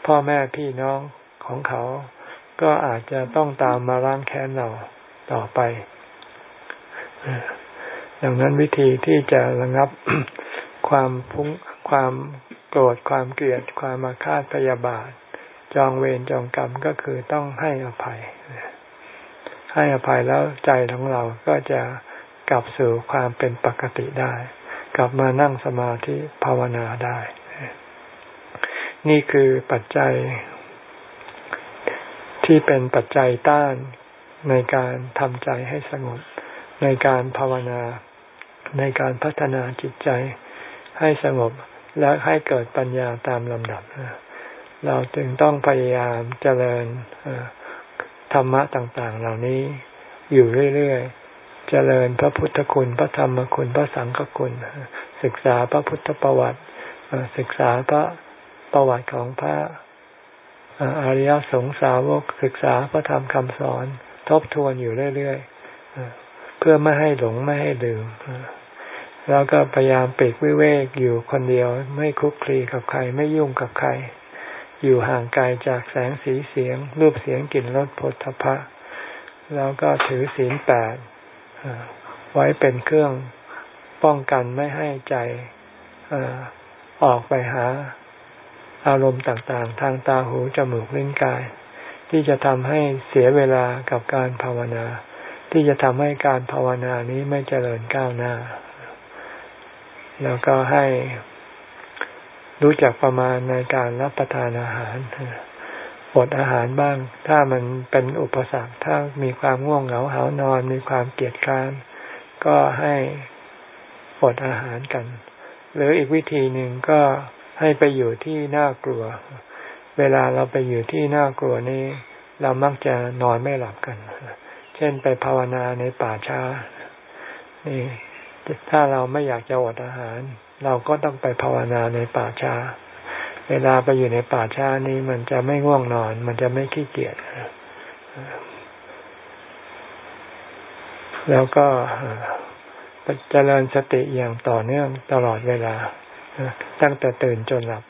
พ่อแม่พี่น้องของเขา ก็อาจจะต้องตามมาล้างแค้นเราต่อไป ดังนั้นวิธีที่จะระงับความพุ่งความโกรธความเกลียดความมาคาดพยาบาท จองเวรจองกรรมก็คือต้องให้อภัย ให้อภัยแล้วใจของเราก็จะกลับสู่ความเป็นปกติได้ กลับมานั่งสมาธิภาวนาได้ นี่คือปัจจัย ที่เป็นปัจจัยต้านในการทำใจให้สงบในการภาวนา ในการพัฒนาจิตใจให้สงบและให้เกิดปัญญาตามลำดับ เราจึงต้องพยายามเจริญธรรมะต่างๆ เหล่านี้อยู่เรื่อยๆ เจริญพระพุทธคุณ พระธรรมคุณ พระสังฆคุณ ศึกษาพระพุทธประวัติ ศึกษาพระประวัติของพระอริยสงสาวก ศึกษาพระธรรมคำสอน ทบทวนอยู่เรื่อยๆ เพื่อไม่ให้หลงไม่ให้ลืม แล้วก็พยายามปีกวิเวกอยู่คนเดียว ไม่คุกคลีกับใคร ไม่ยุ่งกับใคร อยู่ห่างไกลจากแสงสีเสียง รูปเสียงกลิ่นรสผลทพะ แล้วก็ถือศีลแปดไว้เป็นเครื่องป้องกันไม่ให้ใจออกไปหาอารมณ์ต่างๆ ทางตาหูจมูกลิ้นกาย ที่จะทำให้เสียเวลากับการภาวนา ที่จะทำให้การภาวนานี้ไม่เจริญก้าวหน้า แล้วก็ให้รู้จักประมาณในการรับประทานอาหารอดอาหารบ้าง ถ้ามันเป็นอุปสรรค ถ้ามีความง่วงเหงาหานอน มีความเกียดคร้าน ก็ให้อดอาหารกัน หรืออีกวิธีหนึ่งก็ให้ไปอยู่ที่น่ากลัว เวลาเราไปอยู่ที่น่ากลัวนี้ เรามักจะนอนไม่หลับกัน เช่นไปภาวนาในป่าช้า นี่ ถ้าเราไม่อยากจะอดอาหาร เราก็ต้องไปภาวนาในป่าช้า เวลาไปอยู่ในป่าช้านี้มันจะไม่ง่วงนอน มันจะไม่ขี้เกียจแล้วก็เจริญสติอย่างต่อเนื่องตลอดเวลา ตั้งแต่ตื่นจนหลับ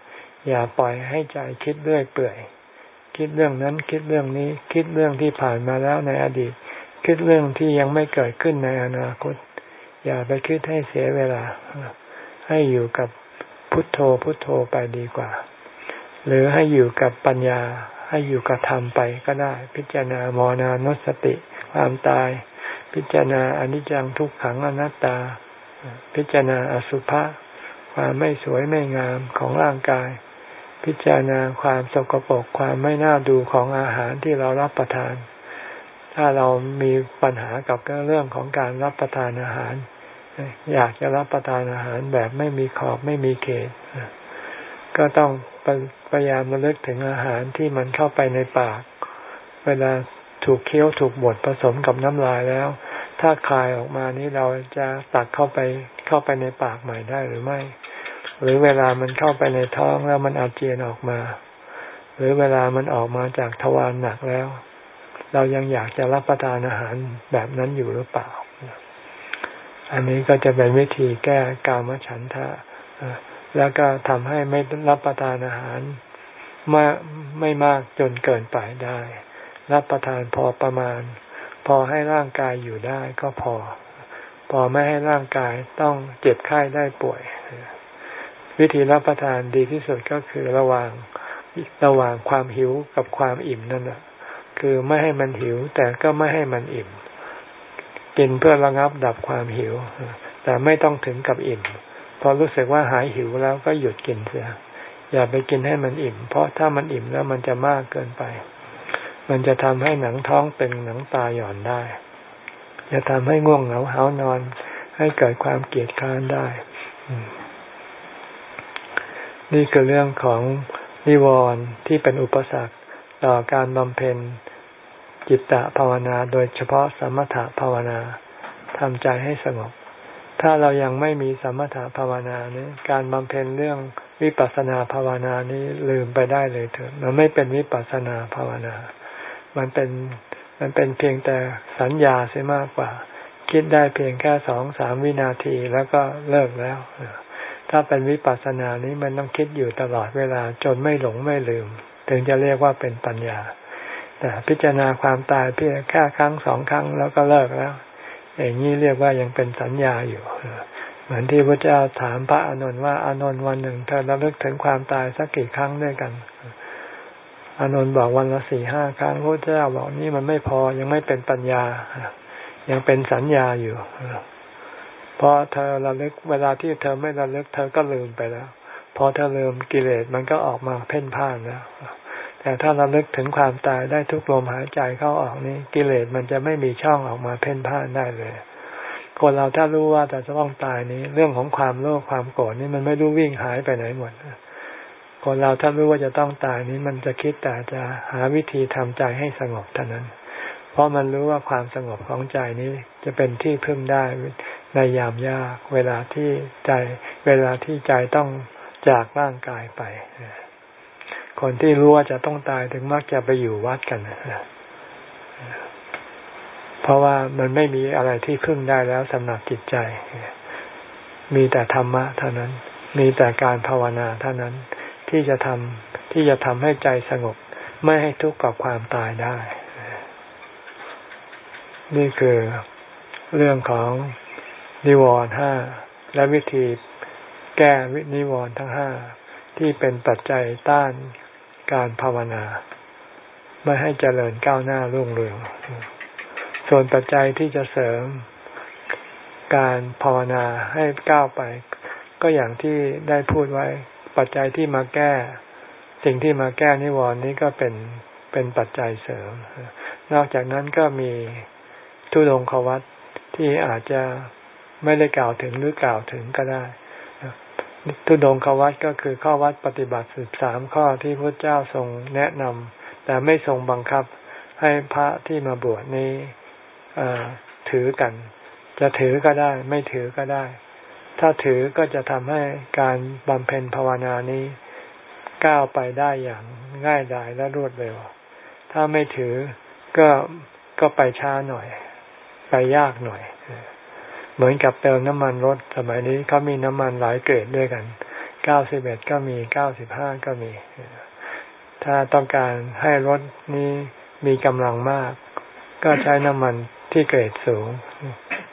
อย่าปล่อยให้ใจคิดเรื่อยเปื่อย คิดเรื่องนั้นคิดเรื่องนี้ คิดเรื่องที่ผ่านมาแล้วในอดีต คิดเรื่องที่ยังไม่เกิดขึ้นในอนาคต อย่าไปคิดให้เสียเวลา ให้อยู่กับพุทโธพุทโธไปดีกว่า หรือให้อยู่กับปัญญา ให้อยู่กับธรรมไปก็ได้ พิจารณามรณานุสติ ความตายพพิจารณาอนิจจังทุกขังอนัตตา พิจารณาอสุภะความไม่สวยไม่งามของร่างกาย พิจารณาความสกปรกความไม่น่าดูของอาหารที่เรารับประทาน ถ้าเรามีปัญหากับเรื่องของการรับประทานอาหาร อยากจะรับประทานอาหารแบบไม่มีขอบไม่มีเขต ก็ต้องพยายามระลึกถึงอาหารที่มันเข้าไปในปาก เวลาถูกเคี้ยวถูกบดผสมกับน้ำลายแล้ว ถ้าคายออกมานี้เราจะตักเข้าไปเข้าไปในปากใหม่ได้หรือไม่ หรือเวลามันเข้าไปในท้องแล้วมันอาเจียนออกมา หรือเวลามันออกมาจากทวารหนักแล้ว เรายังอยากจะรับประทานอาหารแบบนั้นอยู่หรือเปล่า อันนี้ก็จะเป็นวิธีแก้กามฉันทะแล้วก็ทำให้ไม่รับประทานอาหารมากไม่มากจนเกินไปได้ รับประทานพอประมาณ พอให้ร่างกายอยู่ได้ก็พอ พอไม่ให้ร่างกายต้องเจ็บไข้ได้ป่วย วิธีรับประทานดีที่สุดก็คือระหว่างระหว่างความหิวกับความอิ่มนั่นแหละคือไม่ให้มันหิวแต่ก็ไม่ให้มันอิ่ม กินเพื่อระงับดับความหิว แต่ไม่ต้องถึงกับอิ่ม พอรู้สึกว่าหายหิวแล้วก็หยุดกินเสียอย่าไปกินให้มันอิ่ม เพราะถ้ามันอิ่มแล้วมันจะมากเกินไป มันจะทำให้หนังท้องเป็นหนังตาหย่อนได้ จะทำให้ง่วงเหงาหานอน ให้เกิดความเกลียดค้านได้ นี่คือเรื่องของนิวรณ์ที่เป็นอุปสรรคต่อการบำเพ็ญ จิตตภาวนาโดยเฉพาะสมถภาวนาทำใจให้สงบ ถ้าเรายังไม่มีสมถะภาวนานี้การบำเพ็ญเรื่องวิปัสสนาภาวนานี้ลืมไปได้เลยเถอะมันไม่เป็นวิปัสสนาภาวนา มันเป็นมันเป็นเพียงแต่สัญญาเสียมากกว่า คิดได้เพียงแค่สองสามวินาทีแล้วก็เลิกแล้ว ถ้าเป็นวิปัสสนานี้มันต้องคิดอยู่ตลอดเวลาจนไม่หลงไม่ลืม ถึงจะเรียกว่าเป็นปัญญา แต่พิจารณาความตายเพียงแค่ครั้งสองครั้งแล้วก็เลิกแล้ว อย่างนี้เรียกว่ายังเป็นสัญญาอยู่เหมือนที่พระเจ้าถามพระอานนท์ว่าอานนท์วันหนึ่งเธอระลึกถึงความตายสักกี่ครั้งด้วยกันอานนท์บอกวันละสี่ห้าครั้งพระเจ้าบอกนี่มันไม่พอยังไม่เป็นปัญญา ยังเป็นสัญญาอยู่เพราะเธอระลึกเวลาที่เธอไม่ระลึกเธอก็ลืมไปแล้ว พอเธอลืมกิเลสมันก็ออกมาเพ่นพ่านแล้ว แต่ถ้าเราลึกถึงความตายได้ทุกลมหายใจเข้าออกนี้กิเลสมันจะไม่มีช่องออกมาเพ่นพ่านได้เลย คนเราถ้ารู้ว่าแต่จะต้องตายนี้ เรื่องของความโลภความโกรธนี่มันไม่รู้วิ่งหายไปไหนหมดคนเราถ้ารู้ว่าจะต้องตายนี้ มันจะคิดแต่จะหาวิธีทำใจให้สงบเท่านั้น เพราะมันรู้ว่าความสงบของใจนี้จะเป็นที่พึ่งได้ในยามยากเวลาที่ใจเวลาที่ใจต้องจากร่างกายไป คนที่รู้ว่าจะต้องตายถึงมักจะไปอยู่วัดกันเพราะว่ามันไม่มีอะไรที่พึ่งได้แล้วสำหรับจิตใจ มีแต่ธรรมะเท่านั้น มีแต่การภาวนาเท่านั้นที่จะทำที่จะทำให้ใจสงบ ไม่ให้ทุกข์กับความตายได้ นี่คือเรื่องของนิวรณ์ห้าและวิธีแก้วินิวรณ์ทั้งห้าที่เป็นปัจจัยต้าน การภาวนา ไม่ให้เจริญก้าวหน้ารุ่งเรือง ส่วนปัจจัยที่จะเสริมการภาวนาให้ก้าวไป ก็อย่างที่ได้พูดไว้ ปัจจัยที่มาแก้ สิ่งที่มาแก้นิวรณ์นี้ก็เป็นเป็นปัจจัยเสริม นอกจากนั้นก็มีทุดงควัตที่อาจจะไม่ได้กล่าวถึงหรือกล่าวถึงก็ได้ ทุดงควัตก็คือข้อวัดปฏิบัติสิบสามข้อที่พระเจ้าทรงแนะนำแต่ไม่ทรงบังคับให้พระที่มาบวชนี้ถือกัน จะถือก็ได้ ไม่ถือก็ได้ ถ้าถือก็จะทำให้การบำเพ็ญภาวนานี้ก้าวไปได้อย่างง่ายดายและรวดเร็ว ถ้าไม่ถือก็ก็ไปช้าหน่อย ไปยากหน่อย เหมือนกับเติมน้ำมันรถสมัยนี้เขามีน้ำมันหลายเกรดด้วยกันเก้าสิบเอ็ดก็มีเก้าสิบห้าก็มี ถ้าต้องการให้รถนี้มีกำลังมาก ก็ใช้น้ำมันที่เกรดสูง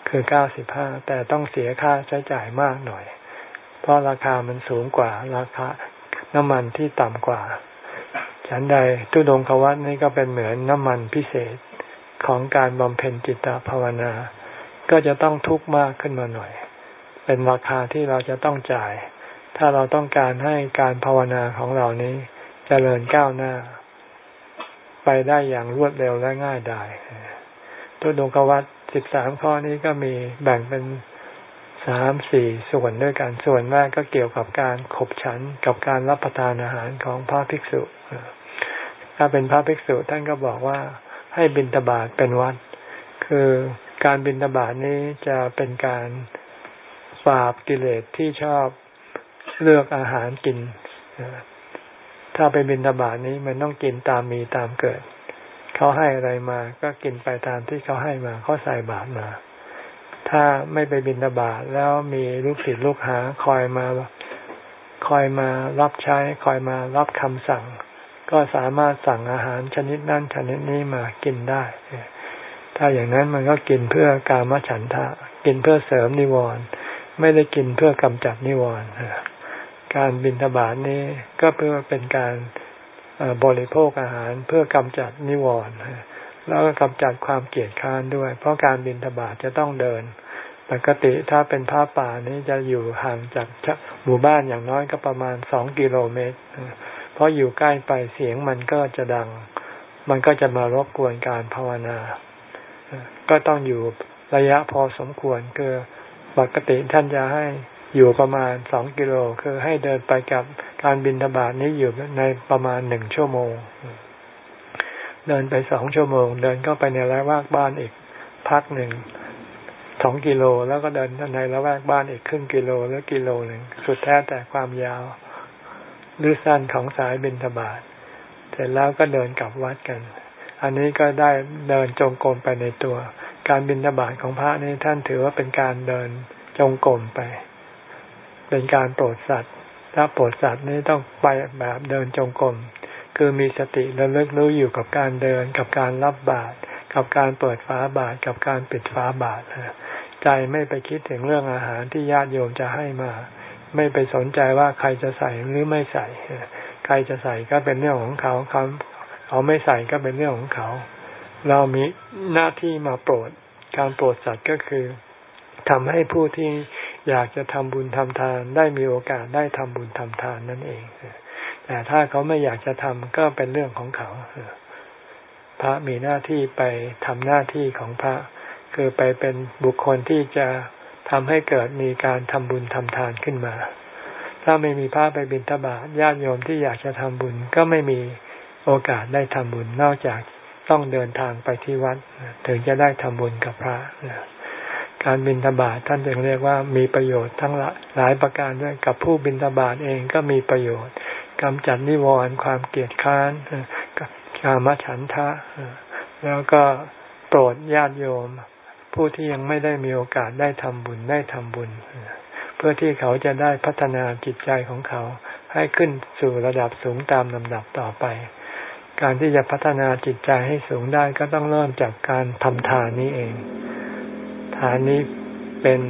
คือเก้าสิบห้าแต่ต้องเสียค่าใช้จ่ายมากหน่อย เพราะราคามันสูงกว่าราคาน้ำมันที่ต่ำกว่า ฉันใดทุดงควัตนี่ก็เป็นเหมือนน้ำมันพิเศษของการบำเพ็ญจิตตภาวนา ก็จะต้องทุกข์มากขึ้นมาหน่อย เป็นราคาที่เราจะต้องจ่าย ถ้าเราต้องการให้การภาวนาของเรานี้จเจริญก้าวหน้า ไปได้อย่างรวดเร็วและง่ายดายตัวดวงกวัตสิบสามข้อนี้ก็มีแบ่งเป็นสามสี่ส่วนด้วยกันส่วนแรกก็เกี่ยวกับการขบฉันกับการรับประทานอาหารของพระภิกษุ ถ้าเป็นพระภิกษุท่านก็บอกว่าให้บิณฑบาตเป็นวัด คือ การบิณฑบาตนี้จะเป็นการปราบกิเลสที่ชอบเลือกอาหารกิน ถ้าไปบิณฑบาตนี้มันต้องกินตามมีตามเกิด เขาให้อะไรมาก็กินไปตามที่เขาให้มาเขาใส่บาตรมา ถ้าไม่ไปบินบาตแล้วมีลูกศิษย์ลูกหาคอยมาคอยมารับใช้ คอยมารับคำสั่ง ก็สามารถสั่งอาหารชนิดนั้นชนิดนี้มากินได้ ถ้าอย่างนั้นมันก็กินเพื่อการมฉันทะ กินเพื่อเสริมนิวรณ์ไม่ได้กินเพื่อกำจัดนิวรณ์การบินทบาทนี้ก็เพื่อเป็นการบริโภคอาหารเพื่อกำจัดนิวรณ์แล้วก็กำจัดความเกลียดค้านด้วย เพราะการบินทบาทจะต้องเดิน ปกติถ้าเป็นผ้าป่านี้จะอยู่ห่างจากหมู่บ้านอย่างน้อยก็ประมาณสองกิโลเมตร เพราะอยู่ใกล้ไปเสียงมันก็จะดัง มันก็จะมารบกวนการภาวนา ก็ต้องอยู่ระยะพอสมควรคือปกติท่านจะให้อยู่ประมาณสองกิโลคือให้เดินไปกับการบินทบาทนี้อยู่ในประมาณหนึ่งชั่วโมง เดินไปสองชั่วโมง เดินเข้าไปในละแวกบ้านอีกพักหนึ่งสองกิโลแล้วก็เดินในละแวกบ้านอีกครึ่งกิโลหรือกิโลหนึ่งสุดแท้แต่ความยาวหรือสั้นของสายบินทบาทเสร็จแล้วก็เดินกลับวัดกัน อันนี้ก็ได้เดินจงกรมไปในตัว การบินทบาทของพระนี่ท่านถือว่าเป็นการเดินจงกรมไป เป็นการโปรดสัตว์ ถ้าโปรดสัตว์นี่ต้องไปแบบเดินจงกรม คือมีสติระลึกรู้อยู่กับการเดินกับการรับบาตรกับการเปิดฝาบาตรกับการปิดฝาบาตรใจไม่ไปคิดถึงเรื่องอาหารที่ญาติโยมจะให้มา ไม่ไปสนใจว่าใครจะใส่หรือไม่ใส่ ใครจะใส่ก็เป็นเรื่องของเขา เขาเขาไม่ใส่ก็เป็นเรื่องของเขา เรามีหน้าที่มาโปรด การโปรดสัตว์ก็คือทำให้ผู้ที่อยากจะทำบุญทำทาน ได้มีโอกาสได้ทำบุญทำทานนั่นเอง แต่ถ้าเขาไม่อยากจะทำก็เป็นเรื่องของเขา พระมีหน้าที่ไปทำหน้าที่ของพระ คือไปเป็นบุคคลที่จะทำให้เกิดมีการทำบุญทำทานขึ้นมา ถ้าไม่มีพระไปบิณฑบาตญาติโยมที่อยากจะทำบุญก็ไม่มี โอกาสได้ทำบุญนอกจากต้องเดินทางไปที่วัดถึงจะได้ทำบุญกับพระการบิณฑบาตท่านจึงเรียกว่ามีประโยชน์ทั้งหลายประการด้วยกับผู้บิณฑบาตเองก็มีประโยชน์กำจัดนิวรณ์ความเกลียดค้านกามฉันทะแล้วก็โปรดญาติโยม ผู้ที่ยังไม่ได้มีโอกาสได้ทำบุญได้ทำบุญ เพื่อที่เขาจะได้พัฒนาจิตใจของเขาให้ขึ้นสู่ระดับสูงตามลำดับต่อไป การที่จะพัฒนาจิตใจให้สูงได้ก็ต้องเริ่มจากการทำทานนี้เอง ทานนี้เป็น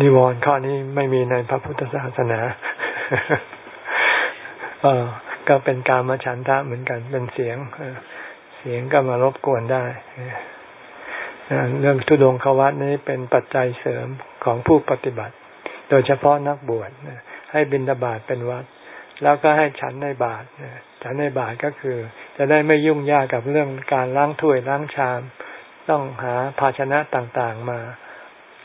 นิวรณ์ข้อนี้ไม่มีในพระพุทธศาสนาเออก็เป็นการมาฉันทะเหมือนกัน เป็นเสียงเสียงก็มารบกวนได้เรื่องทุดงควัตนี้เป็นปัจจัยเสริมของผู้ปฏิบัติ โดยเฉพาะนักบวชให้บิณฑบาตเป็นวัด แล้วก็ให้ฉันในบาตรฉันในบาตรก็คือ จะได้ไม่ยุ่งยากกับเรื่องการล้างถ้วยล้างชาม ต้องหาภาชนะต่างๆมา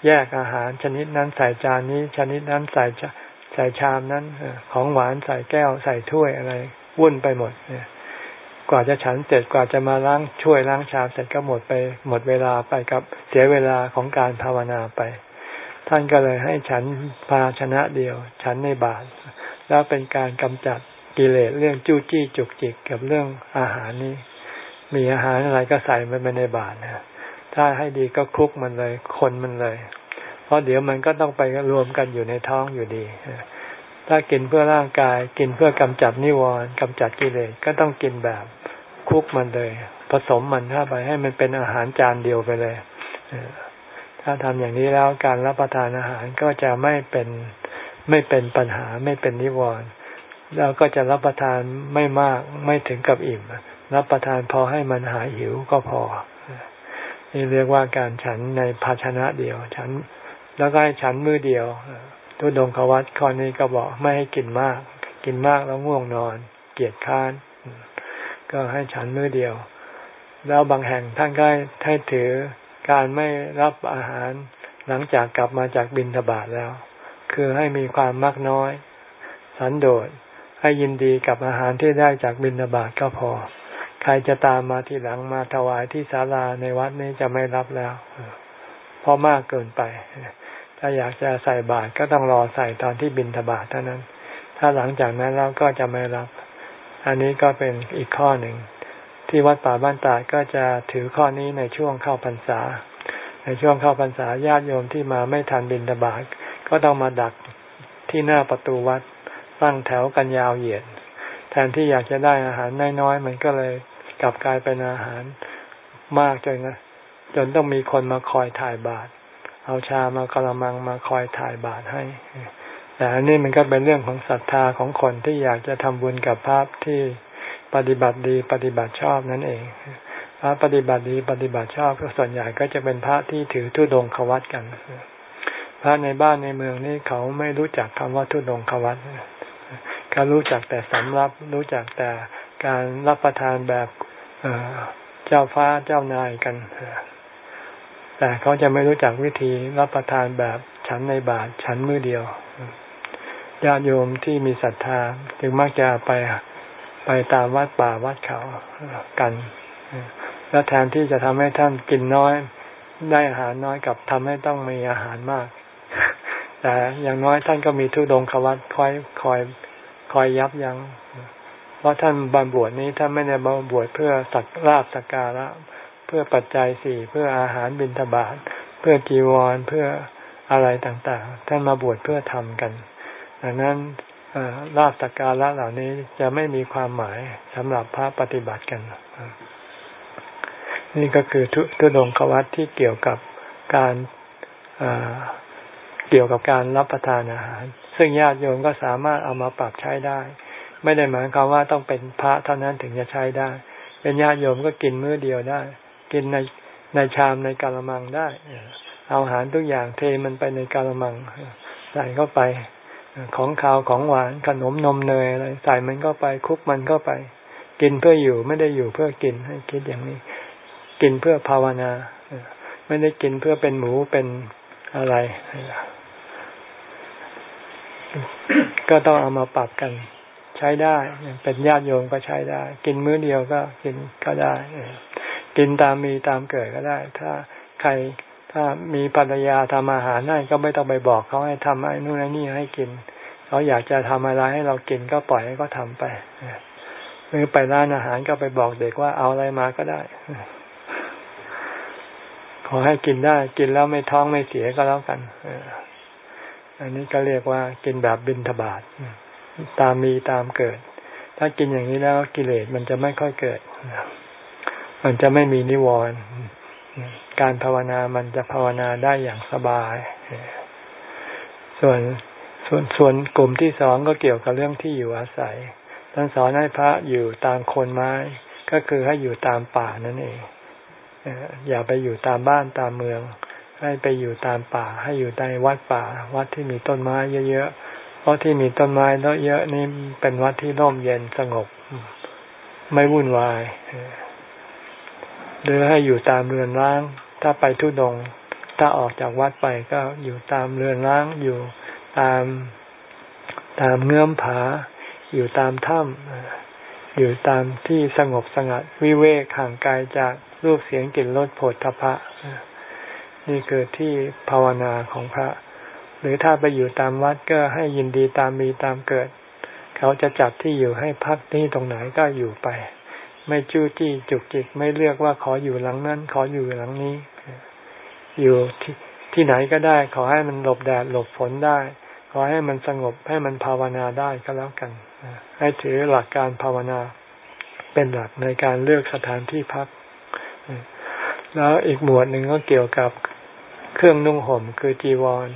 แยกอาหารชนิดนั้นใส่จานนี้ ชนิดนั้นใส่ใส่ชามนั้นของหวานใส่แก้วใส่ถ้วยอะไรวุ่นไปหมดกว่าจะฉันเสร็จกว่าจะมาล้างช่วยล้างชามเสร็จก็หมดไปหมดเวลาไปกับเสียเวลาของการภาวนาไป ท่านก็เลยให้ฉันภาชนะเดียว ฉันในบาท แล้วเป็นการกำจัดกิเลสเรื่องจู้จี้จุกจิกกับเรื่องอาหารนี้ มีอาหารอะไรก็ใส่ไปในบาทนะถ้าให้ดีก็คลุกมันเลย คนมันเลย เพราะเดี๋ยวมันก็ต้องไปรวมกันอยู่ในท้องอยู่ดีถ้ากินเพื่อร่างกาย กินเพื่อกำจัดนิวรณ์กำจัดกิเลสก็ต้องกินแบบคลุกมันเลย ผสมมันเข้าไปให้มันเป็นอาหารจานเดียวไปเลยถ้าทำอย่างนี้แล้วการรับประทานอาหารก็จะไม่เป็น ไม่เป็นปัญหาไม่เป็นนิวรณ์แล้วก็จะรับประทานไม่มากไม่ถึงกับอิ่ม รับประทานพอให้มันหายหิวก็พอ นี่เรียกว่าการฉันในภาชนะเดียว ฉันแล้วก็ให้ฉันมือเดียวทุดงควัตข้อนี้ก็บอกไม่ให้กินมาก กินมากแล้วง่วงนอน เกียดค้าน ก็ให้ฉันมือเดียว แล้วบางแห่งท่านก็ให้ถือการไม่รับอาหารหลังจากกลับมาจากบินทบาทแล้ว คือให้มีความมักน้อย สันโดษให้ยินดีกับอาหารที่ได้จากบินทบาทก็พอ ใครจะตามมาทีหลังมาถวายที่ศาลาในวัดนี้จะไม่รับแล้วเพราะมากเกินไป ถ้าอยากจะใส่บาตรก็ต้องรอใส่ตอนที่บินทบาทเท่านั้น ถ้าหลังจากนั้นเราก็จะไม่รับ อันนี้ก็เป็นอีกข้อหนึ่ง ที่วัดป่าบ้านตาดก็จะถือข้อนี้ในช่วงเข้าพรรษา ในช่วงเข้าพรรษาญาติโยมที่มาไม่ทันบินทบาท ก็ต้องมาดักที่หน้าประตูวัดตั้งแถวกันยาวเหยียด แทนที่อยากจะได้อาหารน้อยๆมันก็เลยกลับกลายเป็นอาหารมากจนนะจนต้องมีคนมาคอยถ่ายบาตรเอาชามากระมังมาคอยถ่ายบาตรให้ แต่อันนี้มันก็เป็นเรื่องของศรัทธาของคนที่อยากจะทำบุญกับพระที่ปฏิบัติดีปฏิบัติชอบนั่นเอง พระปฏิบัติดีปฏิบัติชอบก็ส่วนใหญ่ก็จะเป็นพระที่ถือทุดงควัตกัน พระในบ้านในเมืองนี่เขาไม่รู้จักคำว่าทุดงควัตเขารู้จักแต่สำรับรู้จักแต่การรับประทานแบบเจ้าฟ้าเจ้านายกัน แต่เขาจะไม่รู้จักวิธีรับประทานแบบฉันในบาตรฉันมือเดียวญาติโยมที่มีศรัทธาจึงมักจะไปไปตามวัดป่าวัดเขากันแล้วแทนที่จะทำให้ท่านกินน้อย ได้อาหารน้อยกับทำให้ต้องมีอาหารมาก แต่อย่างน้อยท่านก็มีทุดงควัตคอยคอยคอยยับยัง้งเพราะท่านบำบวชนี้ท่านไม่ได้บำบวชเพื่อสักลาบสักการะเพื่อปัจจัยสี่เพื่ออาหารบิณฑบาตเพื่อจีวรเพื่ออะไรต่างๆ ท่านมาบวชเพื่อทำกันดังนั้นลาบสักการะเหล่านี้จะไม่มีความหมายสำหรับพระปฏิบัติกัน นี่ก็คือทุทุดงควัตที่เกี่ยวกับการ เกี่ยวกับการรับประทานอาหาร ซึ่งญาติโยมก็สามารถเอามาปรับใช้ได้ ไม่ได้หมายความว่าต้องเป็นพระเท่านั้นถึงจะใช้ได้ เป็นญาติโยมก็กินมื้อเดียวได้ กินในในชามในกาละมังได้ เอาอาหารทุกอย่างเทมันไปในกาละมังใส่เข้าไปของขาวของหวานขนมนมเนยอะไรใส่มันก็ไปคุกมันก็ไป กินเพื่ออยู่ไม่ได้อยู่เพื่อกินให้คิดอย่างนี้ กินเพื่อภาวนา ไม่ได้กินเพื่อเป็นหมูเป็นอะไร ก็ต้องเอามาปรับกันใช้ได้ เป็นญาติโยมก็ใช้ได้ กินมื้อเดียวก็กินก็ได้ กินตามมีตามเกิดก็ได้ ถ้าใครถ้ามีภรรยาทำอาหารให้ก็ไม่ต้องไปบอกเขาให้ทำไอ้นู่นไอ้นี่ให้กิน เขาอยากจะทำอะไรให้เรากินก็ปล่อยให้เขาทาไปหรือไปร้านอาหารก็ไปบอกเด็กว่าเอาอะไรมาก็ได้ขอให้กินได้ กินแล้วไม่ท้องไม่เสียก็แล้วกันอั อันนี้ก็เรียกว่ากินแบบบินทบาทตามมีตามเกิด ถ้ากินอย่างนี้แล้วกิเลสมันจะไม่ค่อยเกิด มันจะไม่มีนิวรณ์การภาวนามันจะภาวนาได้อย่างสบาย ส่วนส่วนส่วนกลุ่มที่สองก็เกี่ยวกับเรื่องที่อยู่อาศัยท่านสอนให้พระอยู่ตามโคนไม้ ก็คือให้อยู่ตามป่านั่นเองอย่าไปอยู่ตามบ้านตามเมือง ให้ไปอยู่ตามป่า ให้อยู่ในวัดป่า วัดที่มีต้นไม้เยอะๆเพราะที่มีต้นไม้เยอะนี่เป็นวัดที่ร่มเย็นสงบ ไม่วุ่นวายหรือให้อยู่ตามเรือนร้าง ถ้าไปทุดง ถ้าออกจากวัดไปก็อยู่ตามเรือนร้าง อยู่ตามตามเงื่อมผา อยู่ตามถ้ำอยู่ตามที่สงบสงัด วิเวกห่างไกลจากรูปเสียงกลิ่นรสโผฏฐพะ นี่คือที่ภาวนาของพระ หรือถ้าไปอยู่ตามวัดก็ให้ยินดีตามมีตามเกิด เขาจะจัดที่อยู่ให้พักที่ตรงไหนก็อยู่ไป ไม่จู้จี้จุกจิกไม่เลือกว่าขออยู่หลังนั้นขออยู่หลังนี้ อยู่ที่ที่ไหนก็ได้ ขอให้มันหลบแดดหลบฝนได้ ขอให้มันสงบให้มันภาวนาได้ก็แล้วกันให้ถือหลักการภาวนาเป็นหลักในการเลือกสถานที่พัก แล้วอีกหมวดหนึ่งก็เกี่ยวกับ เครื่องนุ่งห่มคือจีวร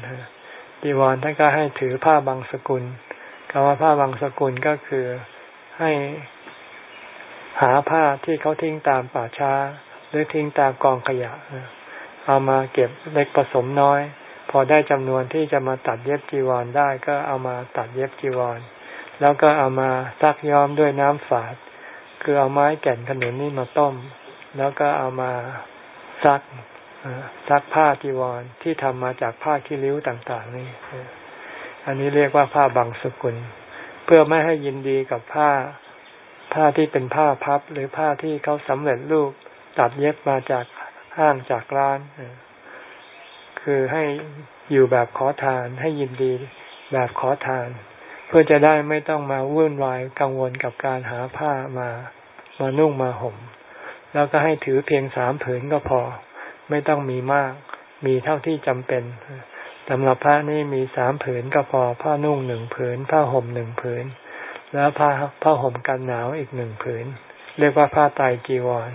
จีวรท่านก็ให้ถือผ้าบางสกุลคำว่าผ้าบางสกุลก็คือให้หาผ้าที่เขาทิ้งตามป่าช้า หรือทิ้งตามกองขยะ เอามาเก็บเล็กผสมน้อย พอได้จำนวนที่จะมาตัดเย็บจีวรได้ก็เอามาตัดเย็บจีวร แล้วก็เอามาซักย้อมด้วยน้ำฝาด คือเอาไม้แก่นขนุนนี่มาต้ม แล้วก็เอามาซัก ซักผ้าจีวรที่ทำมาจากผ้าขี้ริ้วต่างๆนี่อันนี้เรียกว่าผ้าบางสกุล เพื่อไม่ให้ยินดีกับผ้าผ้าที่เป็นผ้าพับ หรือผ้าที่เขาสำเร็จรูปตัดเย็บมาจากห้างจากร้านคือให้อยู่แบบขอทาน ให้ยินดีแบบขอทาน เพื่อจะได้ไม่ต้องมาวุ่นวายกังวลกับการหาผ้ามามานุ่งมาห่ม แล้วก็ให้ถือเพียงสามผืนก็พอ ไม่ต้องมีมาก มีเท่าที่จำเป็นสำหรับผ้านี่มีสามผืนก็พอผ้านุ่งหนึ่งผืน ผ้าห่มหนึ่งผืน แล้วผ้าผ้าห่มกันหนาวอีกหนึ่งผืน เรียกว่าผ้าไตจีวร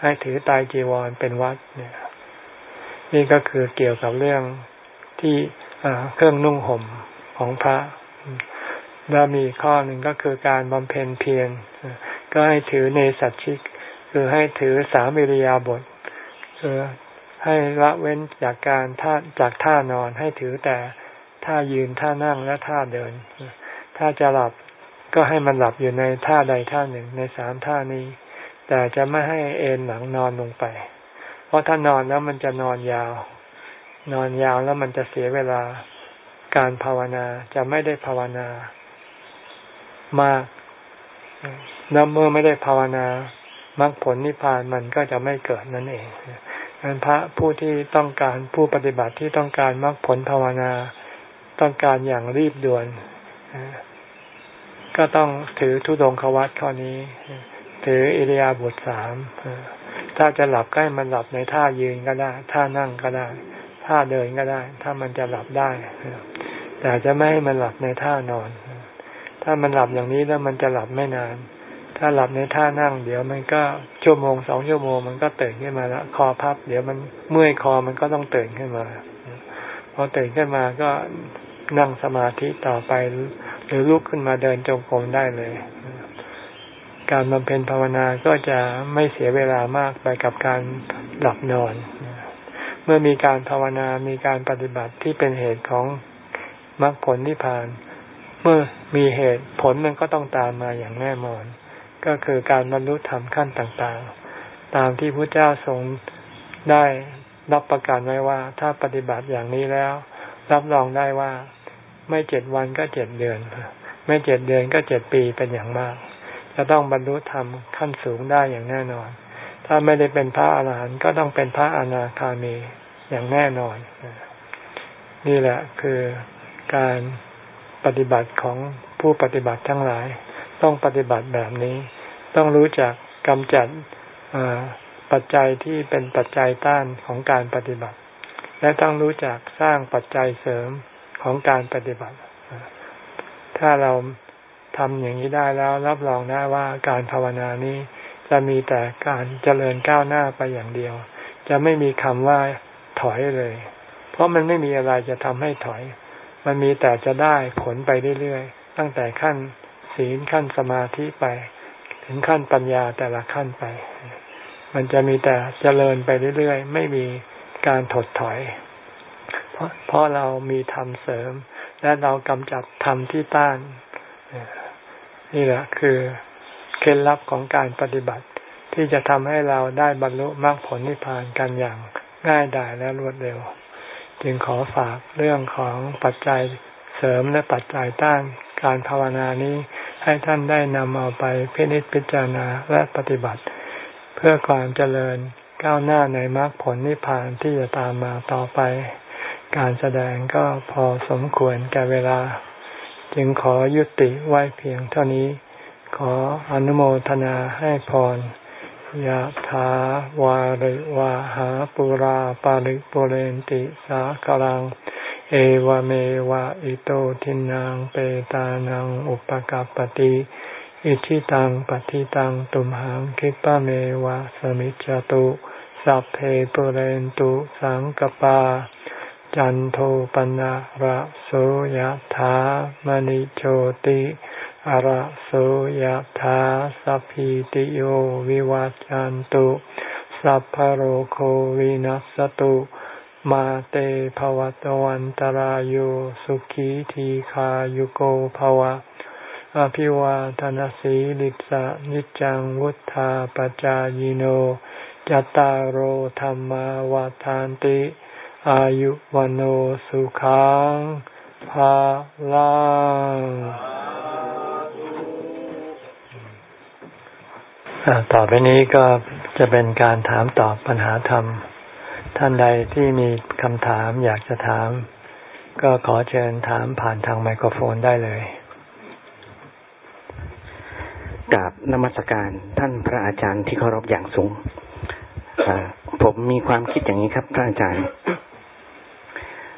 ให้ถือไตจีวรเป็นวัดเนี่ยนี่ก็คือเกี่ยวกับเรื่องที่เครื่องนุ่งห่มของพระแล้วมีข้อหนึ่งก็คือการบำเพ็ญเพียรก็ให้ถือในสัจชิก คือให้ถือสามิริยาบท คือให้ละเว้นจากการท่าจากท่านอนให้ถือแต่ท่ายืนท่านั่งและท่าเดิน ถ้าจะหลับก็ให้มันหลับอยู่ในท่าใดท่าหนึ่งในสามท่านี้ แต่จะไม่ให้เอนหลังนอนลงไป เพราะถ้านอนแล้วมันจะนอนยาว นอนยาวแล้วมันจะเสียเวลาการภาวนาจะไม่ได้ภาวนามากแล้วเมื่อไม่ได้ภาวนา มรรคผลนิพพานมันก็จะไม่เกิดนั่นเอง อันพระผู้ที่ต้องการผู้ปฏิบัติที่ต้องการมรรคผลภาวนา ต้องการอย่างรีบด่วน ก็ต้องถือทุดงควัตข้อนี้ ถืออิริยาบถสามถ้าจะหลับใกล้มันหลับในท่ายืนก็ได้ ท่านั่งก็ได้ ท่าเดินก็ได้ ถ้ามันจะหลับได้ แต่จะไม่ให้มันหลับในท่านอน ถ้ามันหลับอย่างนี้แล้วมันจะหลับไม่นาน ถ้าหลับในท่านั่ง เดี๋ยวมันก็ชั่วโมงสองชั่วโมงมันก็ตื่นขึ้นมาแล้วคอพับ เดี๋ยวมันเมื่อยคอมันก็ต้องตื่นขึ้นมา พอตื่นขึ้นมาก็นั่งสมาธิต่อไป หรือลุกขึ้นมาเดินจงกรมได้เลย การบำเพ็ญภาวนาก็จะไม่เสียเวลามากไปกับการหลับนอน เมื่อมีการภาวนามีการปฏิบัติที่เป็นเหตุของมรรคผลนิพพาน เมื่อมีเหตุผลมันก็ต้องตามมาอย่างแน่นอน ก็คือการบรรลุธรรมขั้นต่างๆ ตามที่พระเจ้าทรงได้รับประกันไว้ว่า ถ้าปฏิบัติอย่างนี้แล้ว รับรองได้ว่าไม่เจ็ดวันก็เจ็ดเดือน ไม่เจ็ดเดือนก็เจ็ดปีเป็นอย่างมาก จะต้องบรรลุธรรมขั้นสูงได้อย่างแน่นอน ถ้าไม่ได้เป็นพระอาหารหันต์ก็ต้องเป็นพระอนาคามีอย่างแน่นอน นี่แหละคือการปฏิบัติของผู้ปฏิบัติทั้งหลาย ต้องปฏิบัติแบบนี้ ต้องรู้จักกำจัดปัจจัยที่เป็นปัจจัยต้านของการปฏิบัติ และต้องรู้จักสร้างปัจจัยเสริมของการปฏิบัติ ถ้าเราทำอย่างนี้ได้แล้ว รับรองได้ว่าการภาวนานี้จะมีแต่การเจริญก้าวหน้าไปอย่างเดียว จะไม่มีคำว่าถอยเลย เพราะมันไม่มีอะไรจะทำให้ถอย มันมีแต่จะได้ผลไปเรื่อยๆ ตั้งแต่ขั้นศีลขั้นสมาธิไป ถึงขั้นปัญญาแต่ละขั้นไป มันจะมีแต่เจริญไปเรื่อยๆ ไม่มีการถดถอย เพราะเพราะเรามีธรรมเสริม และเรากำจัดธรรมที่ต้าน นี่แหละคือเคล็ดลับของการปฏิบัติ ที่จะทำให้เราได้บรรลุมรรคผลนิพพานกันอย่างง่ายดายและรวดเร็ว จึงขอฝากเรื่องของปัจจัยเสริมและปัจจัยต้านการภาวนานี้ ให้ท่านได้นำเอาไปพินิจพิจารณาและปฏิบัติ เพื่อความเจริญก้าวหน้าในมรรคผลนิพพานที่จะตามมาต่อไป การแสดงก็พอสมควรแก่เวลา จึงขอยุติไว้เพียงเท่านี้ ขออนุโมทนาให้พรยะถาวาริวาหาปุราปาริปุเรนติสาคลัง เอวเมวะอิโตทินังเปตานังอุปกัรปติอิชิตังปฏิตังตุมหังคิปะเมวะสมิจจตุสัพเพปุเรนตุสังกปา จันโทปนะระโสยธามณิโชติอระโสยธาสัพพิติโยวิวัจจันตุสัพพโรโควินัสตุ มาเตภวตวันตารโยสุขีทีขายุโกภวะ อภิวาทนสีลิสะนิจังวุธาปจายโนจตารโหธรรมวาทานติ อายุวันโอสุขังภาลังต่อไปนี้ก็จะเป็นการถามตอบปัญหาธรรม ท่านใดที่มีคำถามอยากจะถาม ก็ขอเชิญถามผ่านทางไมโครโฟนได้เลยกราบนมัสการท่านพระอาจารย์ที่เคารพอย่างสูงผมมีความคิดอย่างนี้ครับ พระอาจารย์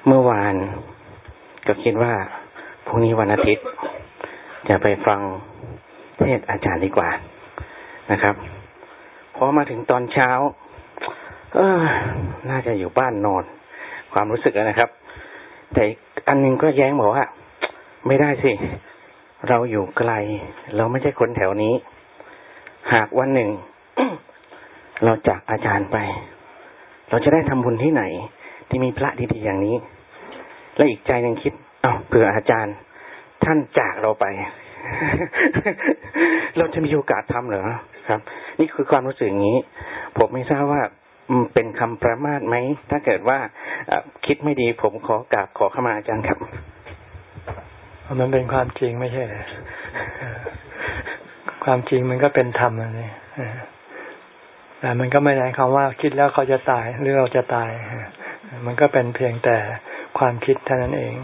เมื่อวานก็คิดว่าพรุ่งนี้วันอาทิตย์ จะไปฟังเทศอาจารย์ดีกว่านะครับ พอมาถึงตอนเช้า น่าจะอยู่บ้านนอน ความรู้สึกนะครับ แต่อันนึงก็แย้งบอกว่า ไม่ได้สิ เราอยู่ไกล เราไม่ใช่คนแถวนี้ หากวันหนึ่ง เราจากอาจารย์ไป เราจะได้ทำบุญที่ไหน ที่มีพระดีๆอย่างนี้ และอีกใจหนึ่งคิด เอา้าเผื่ออาจารย์ ท่านจากเราไป เราจะมีโอกาสทำเหรอครับ นี่คือความรู้สึกอย่างนี้ ผมไม่ทราบว่า เป็นคำประมาทไหม ถ้าเกิดว่าคิดไม่ดีผมขอกราบขอเข้ามาอาจารย์ครับมันเป็นความจริงไม่ใช่เหรอความจริงมันก็เป็นธรรมอะไรแต่มันก็ไม่ได้คำว่าคิดแล้วเขาจะตายหรือเราจะตาย มันก็เป็นเพียงแต่ความคิดเท่านั้นเอง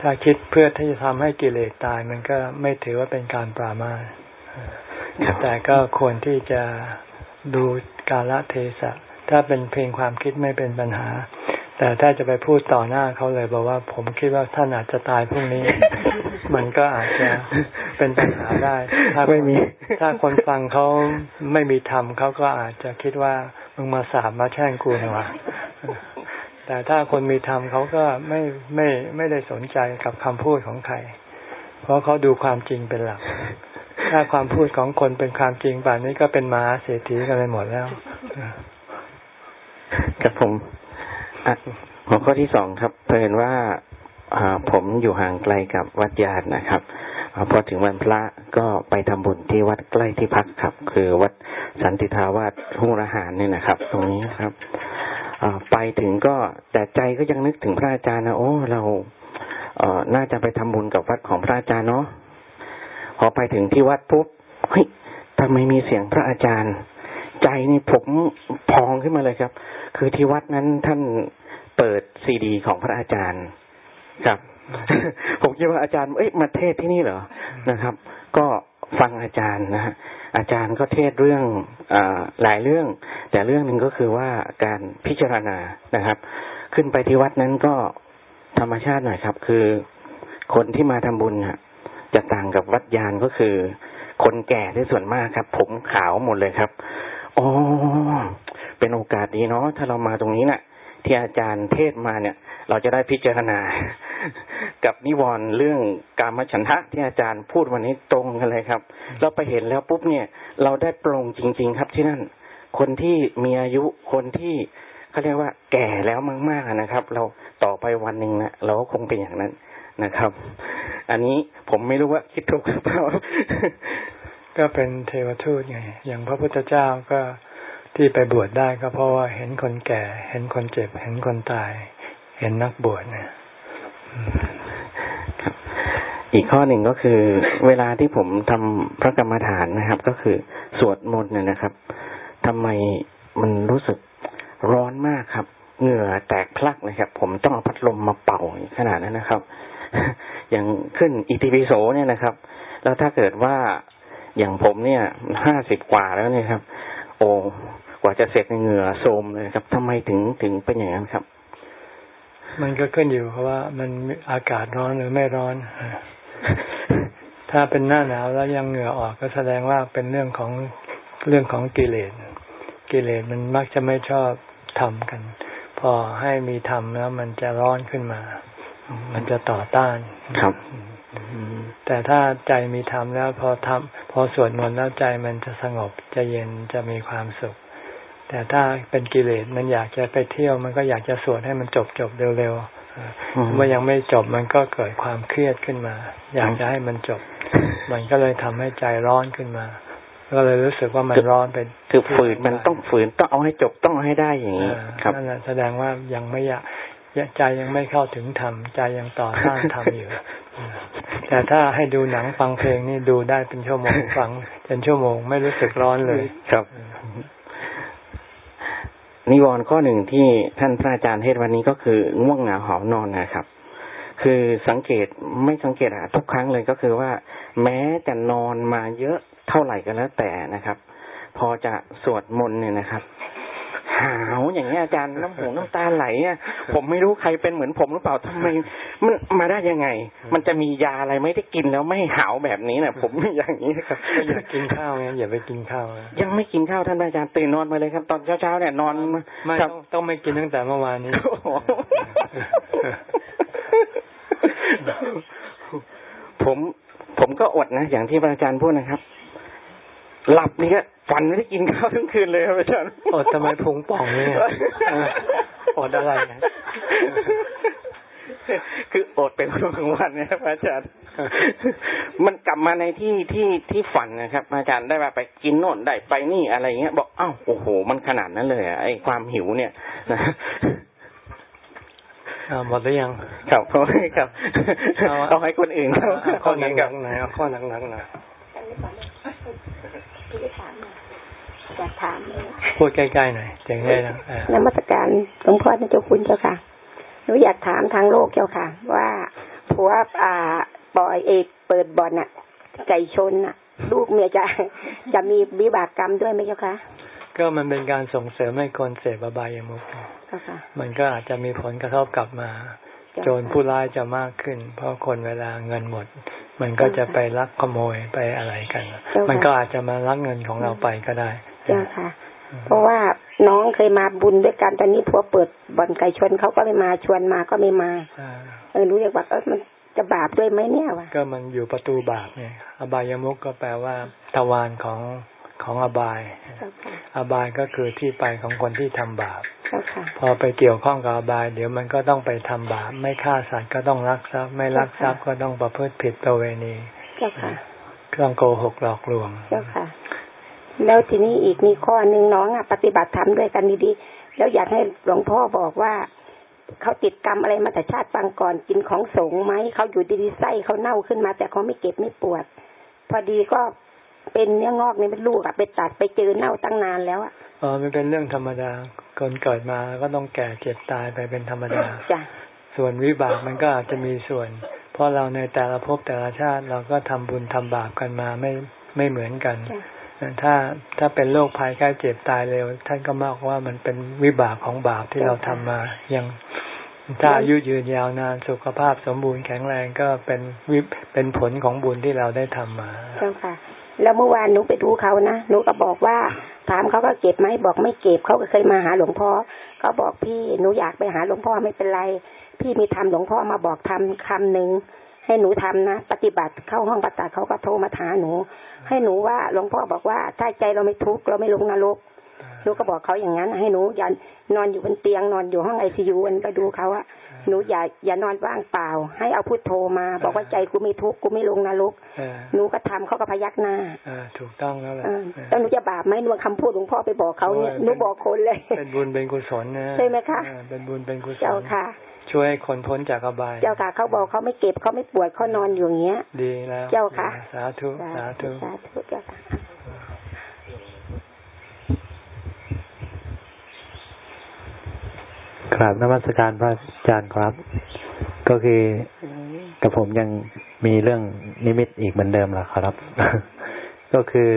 ถ้าคิดเพื่อที่จะทำให้กิเลสตาย มันก็ไม่ถือว่าเป็นการปรามาสแต่ก็ควรที่จะดูกาลเทศะ ถ้าเป็นเพียงความคิดไม่เป็นปัญหา แต่ถ้าจะไปพูดต่อหน้าเขาเลยบอกว่าผมคิดว่าท่านอาจจะตายพรุ่งนี้ มันก็อาจจะเป็นปัญหาได้ ถ้าไม่มี ถ้าคนฟังเขาไม่มีธรรมเขาก็อาจจะคิดว่ามึงมาสาบมาแช่งกูนะวะแต่ถ้าคนมีธรรมเขาก็ไม่ไม่ไม่ได้สนใจกับคำพูดของใคร เพราะเขาดูความจริงเป็นหลัก ถ้าความพูดของคนเป็นความจริงป่านนี้ก็เป็นมาเศรษฐีกันไปหมดแล้ว ครับผมหัวข้อที่สองครับเพิ่นว่าผมอยู่ห่างไกลกับวัดญาตินะครับพอถึงวันพระก็ไปทำบุญที่วัดใกล้ที่พักครับ คือวัดสันติทาวาสทุ่งระหารนี่นะครับ ตรงนี้ครับไปถึงก็แต่ใจก็ยังนึกถึงพระอาจารย์นะโอ้เราเอน่าจะไปทำบุญกับวัดของพระอาจารย์เนาะพอไปถึงที่วัดปุ๊บเฮ้ยทำไมมีเสียงพระอาจารย์ ใจนี่ผมพองขึ้นมาเลยครับ คือที่วัดนั้นท่านเปิดซีดี ของพระอาจารย์ครับ ผมคิดว่าอาจารย์เอ้ยมาเทศที่นี่เหรอนะครับ ก็ฟังอาจารย์นะฮะอาจารย์ก็เทศเรื่องอหลายเรื่อง แต่เรื่องหนึ่งก็คือว่าการพิจารณานะครับ ขึ้นไปที่วัดนั้นก็ธรรมชาติหน่อยครับ คือคนที่มาทำบุญจะต่างกับวัดยานก็คือ คนแก่ที่ส่วนมากครับ ผมขาวหมดเลยครับ อ๋อ เป็นโอกาสดีเนาะถ้าเรามาตรงนี้นะ่ะ ที่อาจารย์เทศมาเนี่ย เราจะได้พิจารณา กับนิวรณ์เรื่องการมฉันทะที่อาจารย์พูดวันนี้ตรงกันเลยครับ เราไปเห็นแล้วปุ๊บเนี่ย เราได้ปรงจริง ๆ ครับที่นั่น คนที่มีอายุคนที่เขาเรียกว่า แก่แล้วมากๆนะครับ เราต่อไปวันหนึ่งนะเราก็คงเป็นอย่างนั้นนะครับ อันนี้ผมไม่รู้ว่าคิดถูกหรือเปล่า ก็เป็นเทวทูตไง อย่างพระพุทธเจ้าก็ที่ไปบวชได้ก็เพราะว่าเห็นคนแก่ เห็นคนเจ็บ เห็นคนตาย เห็นนักบวชเนี่ยอีกข้อหนึ่งก็คือ เวลาที่ผมทำพระกรรมฐานนะครับ ก็คือสวดมนต์เนี่ยนะครับทำไมมันรู้สึกร้อนมากครับ เหงื่อแตกพลักนะครับ ผมต้องเอาพัดลมมาเป่าขนาดนั้นนะครับ อย่างขึ้นอิติปิโสเนี่ยนะครับ แล้วถ้าเกิดว่า อย่างผมเนี่ยห้าสิบกว่าแล้วเนี่ยครับ โอ้กว่าจะเสร็จเหงื่อโทมเลยครับทำไมถึงถึงเป็นอย่างนั้นครับ มันก็ขึ้นอยู่เพราะว่ามันอากาศร้อนหรือไม่ร้อน ถ้าเป็นหน้าหนาวแล้วยังเหงื่อออกก็แสดงว่าเป็นเรื่องของเรื่องของกิเลสกิเลสมันมักจะไม่ชอบทำกันพพอให้มีธรรมแล้วมันจะร้อนขึ้นมา มันจะต่อต้านครับ แต่ถ้าใจมีธรรมแล้วพอทำพอสวดมนต์แล้วใจมันจะสงบจะเย็นจะมีความสุข แต่ถ้าเป็นกิเลสมันอยากจะไปเที่ยวมันก็อยากจะสวดให้มันจบจบเร็วๆเมื่อยังไม่จบมันก็เกิดความเครียดขึ้นมา อยากจะให้มันจบ มันก็เลยทำให้ใจร้อนขึ้นมา ก็เลยรู้สึกว่ามันร้อนไปคือฝืนมันต้องฝืนต้องเอาให้จบต้องเอาให้ได้อย่างนี้ครับนั่นแหละแสดงว่ายังไม่อยากใจยังไม่เข้าถึงธรรมใจยังต่อต้านธรรมอยู่ แต่ถ้าให้ดูหนังฟังเพลงนี่ดูได้เป็นชั่วโมงฟัง เป็นชั่วโมงไม่รู้สึกร้อนเลย ครับ นิวรณ์ข้อหนึ่งที่ท่านพระอาจารย์เทศวันนี้ก็คือง่วงเหงาหอนอนนะครับ คือสังเกตไม่สังเกตอะทุกครั้งเลยก็คือว่า แม้จะนอนมาเยอะเท่าไหร่ก็แล้วแต่นะครับ พอจะสวดมนต์เนี่ยนะครับ หาวอย่างนี้อาจารย์น้ำหูน้ำตาไหลอะผมไม่รู้ใครเป็นเหมือนผมหรือเปล่าทำไมมันมาได้ยังไง มันจะมียาอะไรไม่ได้กินแล้วไม่หาวแบบนี้เนี่ยผมอย่างนี้ครับไม่อยากกินข้าวไงอย่าไปกินข้าวยังไม่กินข้าวท่านอาจารย์ตื่นนอนมาเลยครับ ตอนเช้าๆเนี่ยนอนไม่ต้องต้องไม่กินตั้งแต่เมื่อวานนี้ผมผมก็อดนะ อย่างที่พระอาจารย์พูดนะครับ หลับนี่ก็ฝันไม่ได้กินข้าวทั้งคืนเลยครับอาจารย์อดทำไมพุงป่องเนี่ยอดอะไรนะคืออดเป็นวันของวันนะครับอาจารย์ มันกลับมาในที่ที่ที่ฝันนะครับ อาจารย์ได้ว่าไปกินโน่นได้ไปนี่อะไรเงี้ยบอกอ้าวโอ้โห มันขนาดนั้นเลยอะไอ้ความหิวเนี่ยนะอ่าหมดหรือยังครับเขาให้ครับเอาให้คนอื่นเขาข้อหนันี้กครับๆหน่อยเอาข้อหนักๆหน่อย อยาก ถามพูดใกล้ๆหน่อยเสียงได้นะอ่านมัสการหลวงพ่อเจ้าคุณเจ้าค่ะหนูอยากถามทางโลกเจ้าค่ะ ว่าผัวอ่าปล่อยเอกเปิดบ่อนอะไก่ชนอะลูกเมียจะจะมีวิบากกรรมด้วยไหมเจ้าค่ะก็มันเป็นการส่งเสริมให้คนเสพอบายามุขเจ้าค่ะมันก็อาจจะมีผลกระทบกลับมา โจรผู้ร้ายจะมากขึ้น เพราะคนเวลาเงินหมด มันก็จะไปลักขโมยไปอะไรกัน มันก็อาจจะมาลักเงินของเราไปก็ได้ เจ้าค่ะ เพราะว่าน้องเคยมาบุญด้วยกันตอนนี้ผัวเปิดบ่อนไก่ชนเขาก็ไม่มาชวนมาก็ไม่มาอ่าเออรู้อยากว่าเออมันจะบาปด้วยไหมเนี่ยวะก็มันอยู่ประตูบาปเนี่ยอบายามุกก็แปลว่าทวารของของอบายเจ้าค่ะอบายก็คือที่ไปของคนที่ทำบาปเจ้าค่ะพอไปเกี่ยวข้องกับอบาย เดี๋ยวมันก็ต้องไปทำบาป ไม่ฆ่าสัตว์ก็ต้องรักทรัพย์ ไม่รักทรัพย์ก็ต้องประพฤติผิดประเวณีเจ้าค่ะต้องโกหกหลอกลวงเจ้าค่ะ แล้วทีนี้อีกมีข้อหนึ่งน้องอะ ปฏิบัติธรรมด้วยกันดีๆ แล้วอยากให้หลวงพ่อบอกว่าเขาติดกรรมอะไรมาแต่ชาติปางก่อนกินของสงฆ์ไหมเขาอยู่ดีๆไส้เขาเน่าขึ้นมา แต่เขาไม่เก็บไม่ปวด พอดีก็เป็นเนื้องอกในมดลูกอะไปตัดไปเจอเน่าตั้งนานแล้วอะเออมันเป็นเรื่องธรรมดาคนเกิดมาก็ต้องแก่เจ็บตายไปเป็นธรรมดาจ้ะส่วนวิบากมันก็อาจจะมีส่วน เพราะเราในแต่ละภพแต่ละชาติเราก็ทำบุญทำบาปกันมาไม่ไม่เหมือนกันจ้ะ ถ้าถ้าเป็นโรคภัยไข้เจ็บตายเร็ว ท่านก็มากว่ามันเป็นวิบากของบาปที่เราทำมายังถ้าอายุยืนยาวนานสุขภาพสมบูรณ์แข็งแรงก็เป็นวิเป็นผลของบุญที่เราได้ทำมาเจ้าค่ะ แล้วเมื่อวานหนูไปดูเขานะหนูก็บอกว่าถามเขาก็เก็บไหมบอกไม่เก็บเขาก็เคยมาหาหลวงพ่อเขาบอกพี่หนูอยากไปหาหลวงพ่อไม่เป็นไร พี่มีทำหลวงพ่อมาบอกทำคำหนึ่ง ให้หนูทำนะปฏิบัติเข้าห้องปฏิบัติเขาก็โทรมาถามหนู ให้หนูว่าหลวงพ่อบอกว่าถ้าใจเราไม่ทุกข์เราไม่ลงนรกหนูก็บอกเขาอย่างนั้น ให้หนูอย่านอนอยู่บนเตียงนอนอยู่ห้องไอซียูอันก็ดูเขาอะหนูอย่าอย่านอนว่างเปล่า ให้เอาพุทโธมา บอกว่าใจกูไม่ทุกข์กูไม่ลงนรกเออหนูก็ทำเขาก็พยักหน้าเออถูกต้องแล้วแหละเออเออแล้วหนูจะบาปไหมหนูเอาคำพูดหลวงพ่อไปบอกเขาเนี่ยโอ้ยหนูบอกคนเลย เป็นบุญเป็นกุศลนะใช่ไหมคะเออเป็นบุญเป็นกุศเจ้าลค่ะ ช่วยให้คนพ้นจากอบาย เจ้าค่ะเขาบอกเขาไม่เก็บเขาไม่ปวดเขานอนอยู่อย่างเงี้ย ดีแล้ว เจ้าค่ะ สาธุ สาธุ สาธุเจ้าค่ะกราบนมัสการพระอาจารย์ครับ ก็คือกับผมยังมีเรื่องนิมิตอีกเหมือนเดิมแหละครับ ก็คือ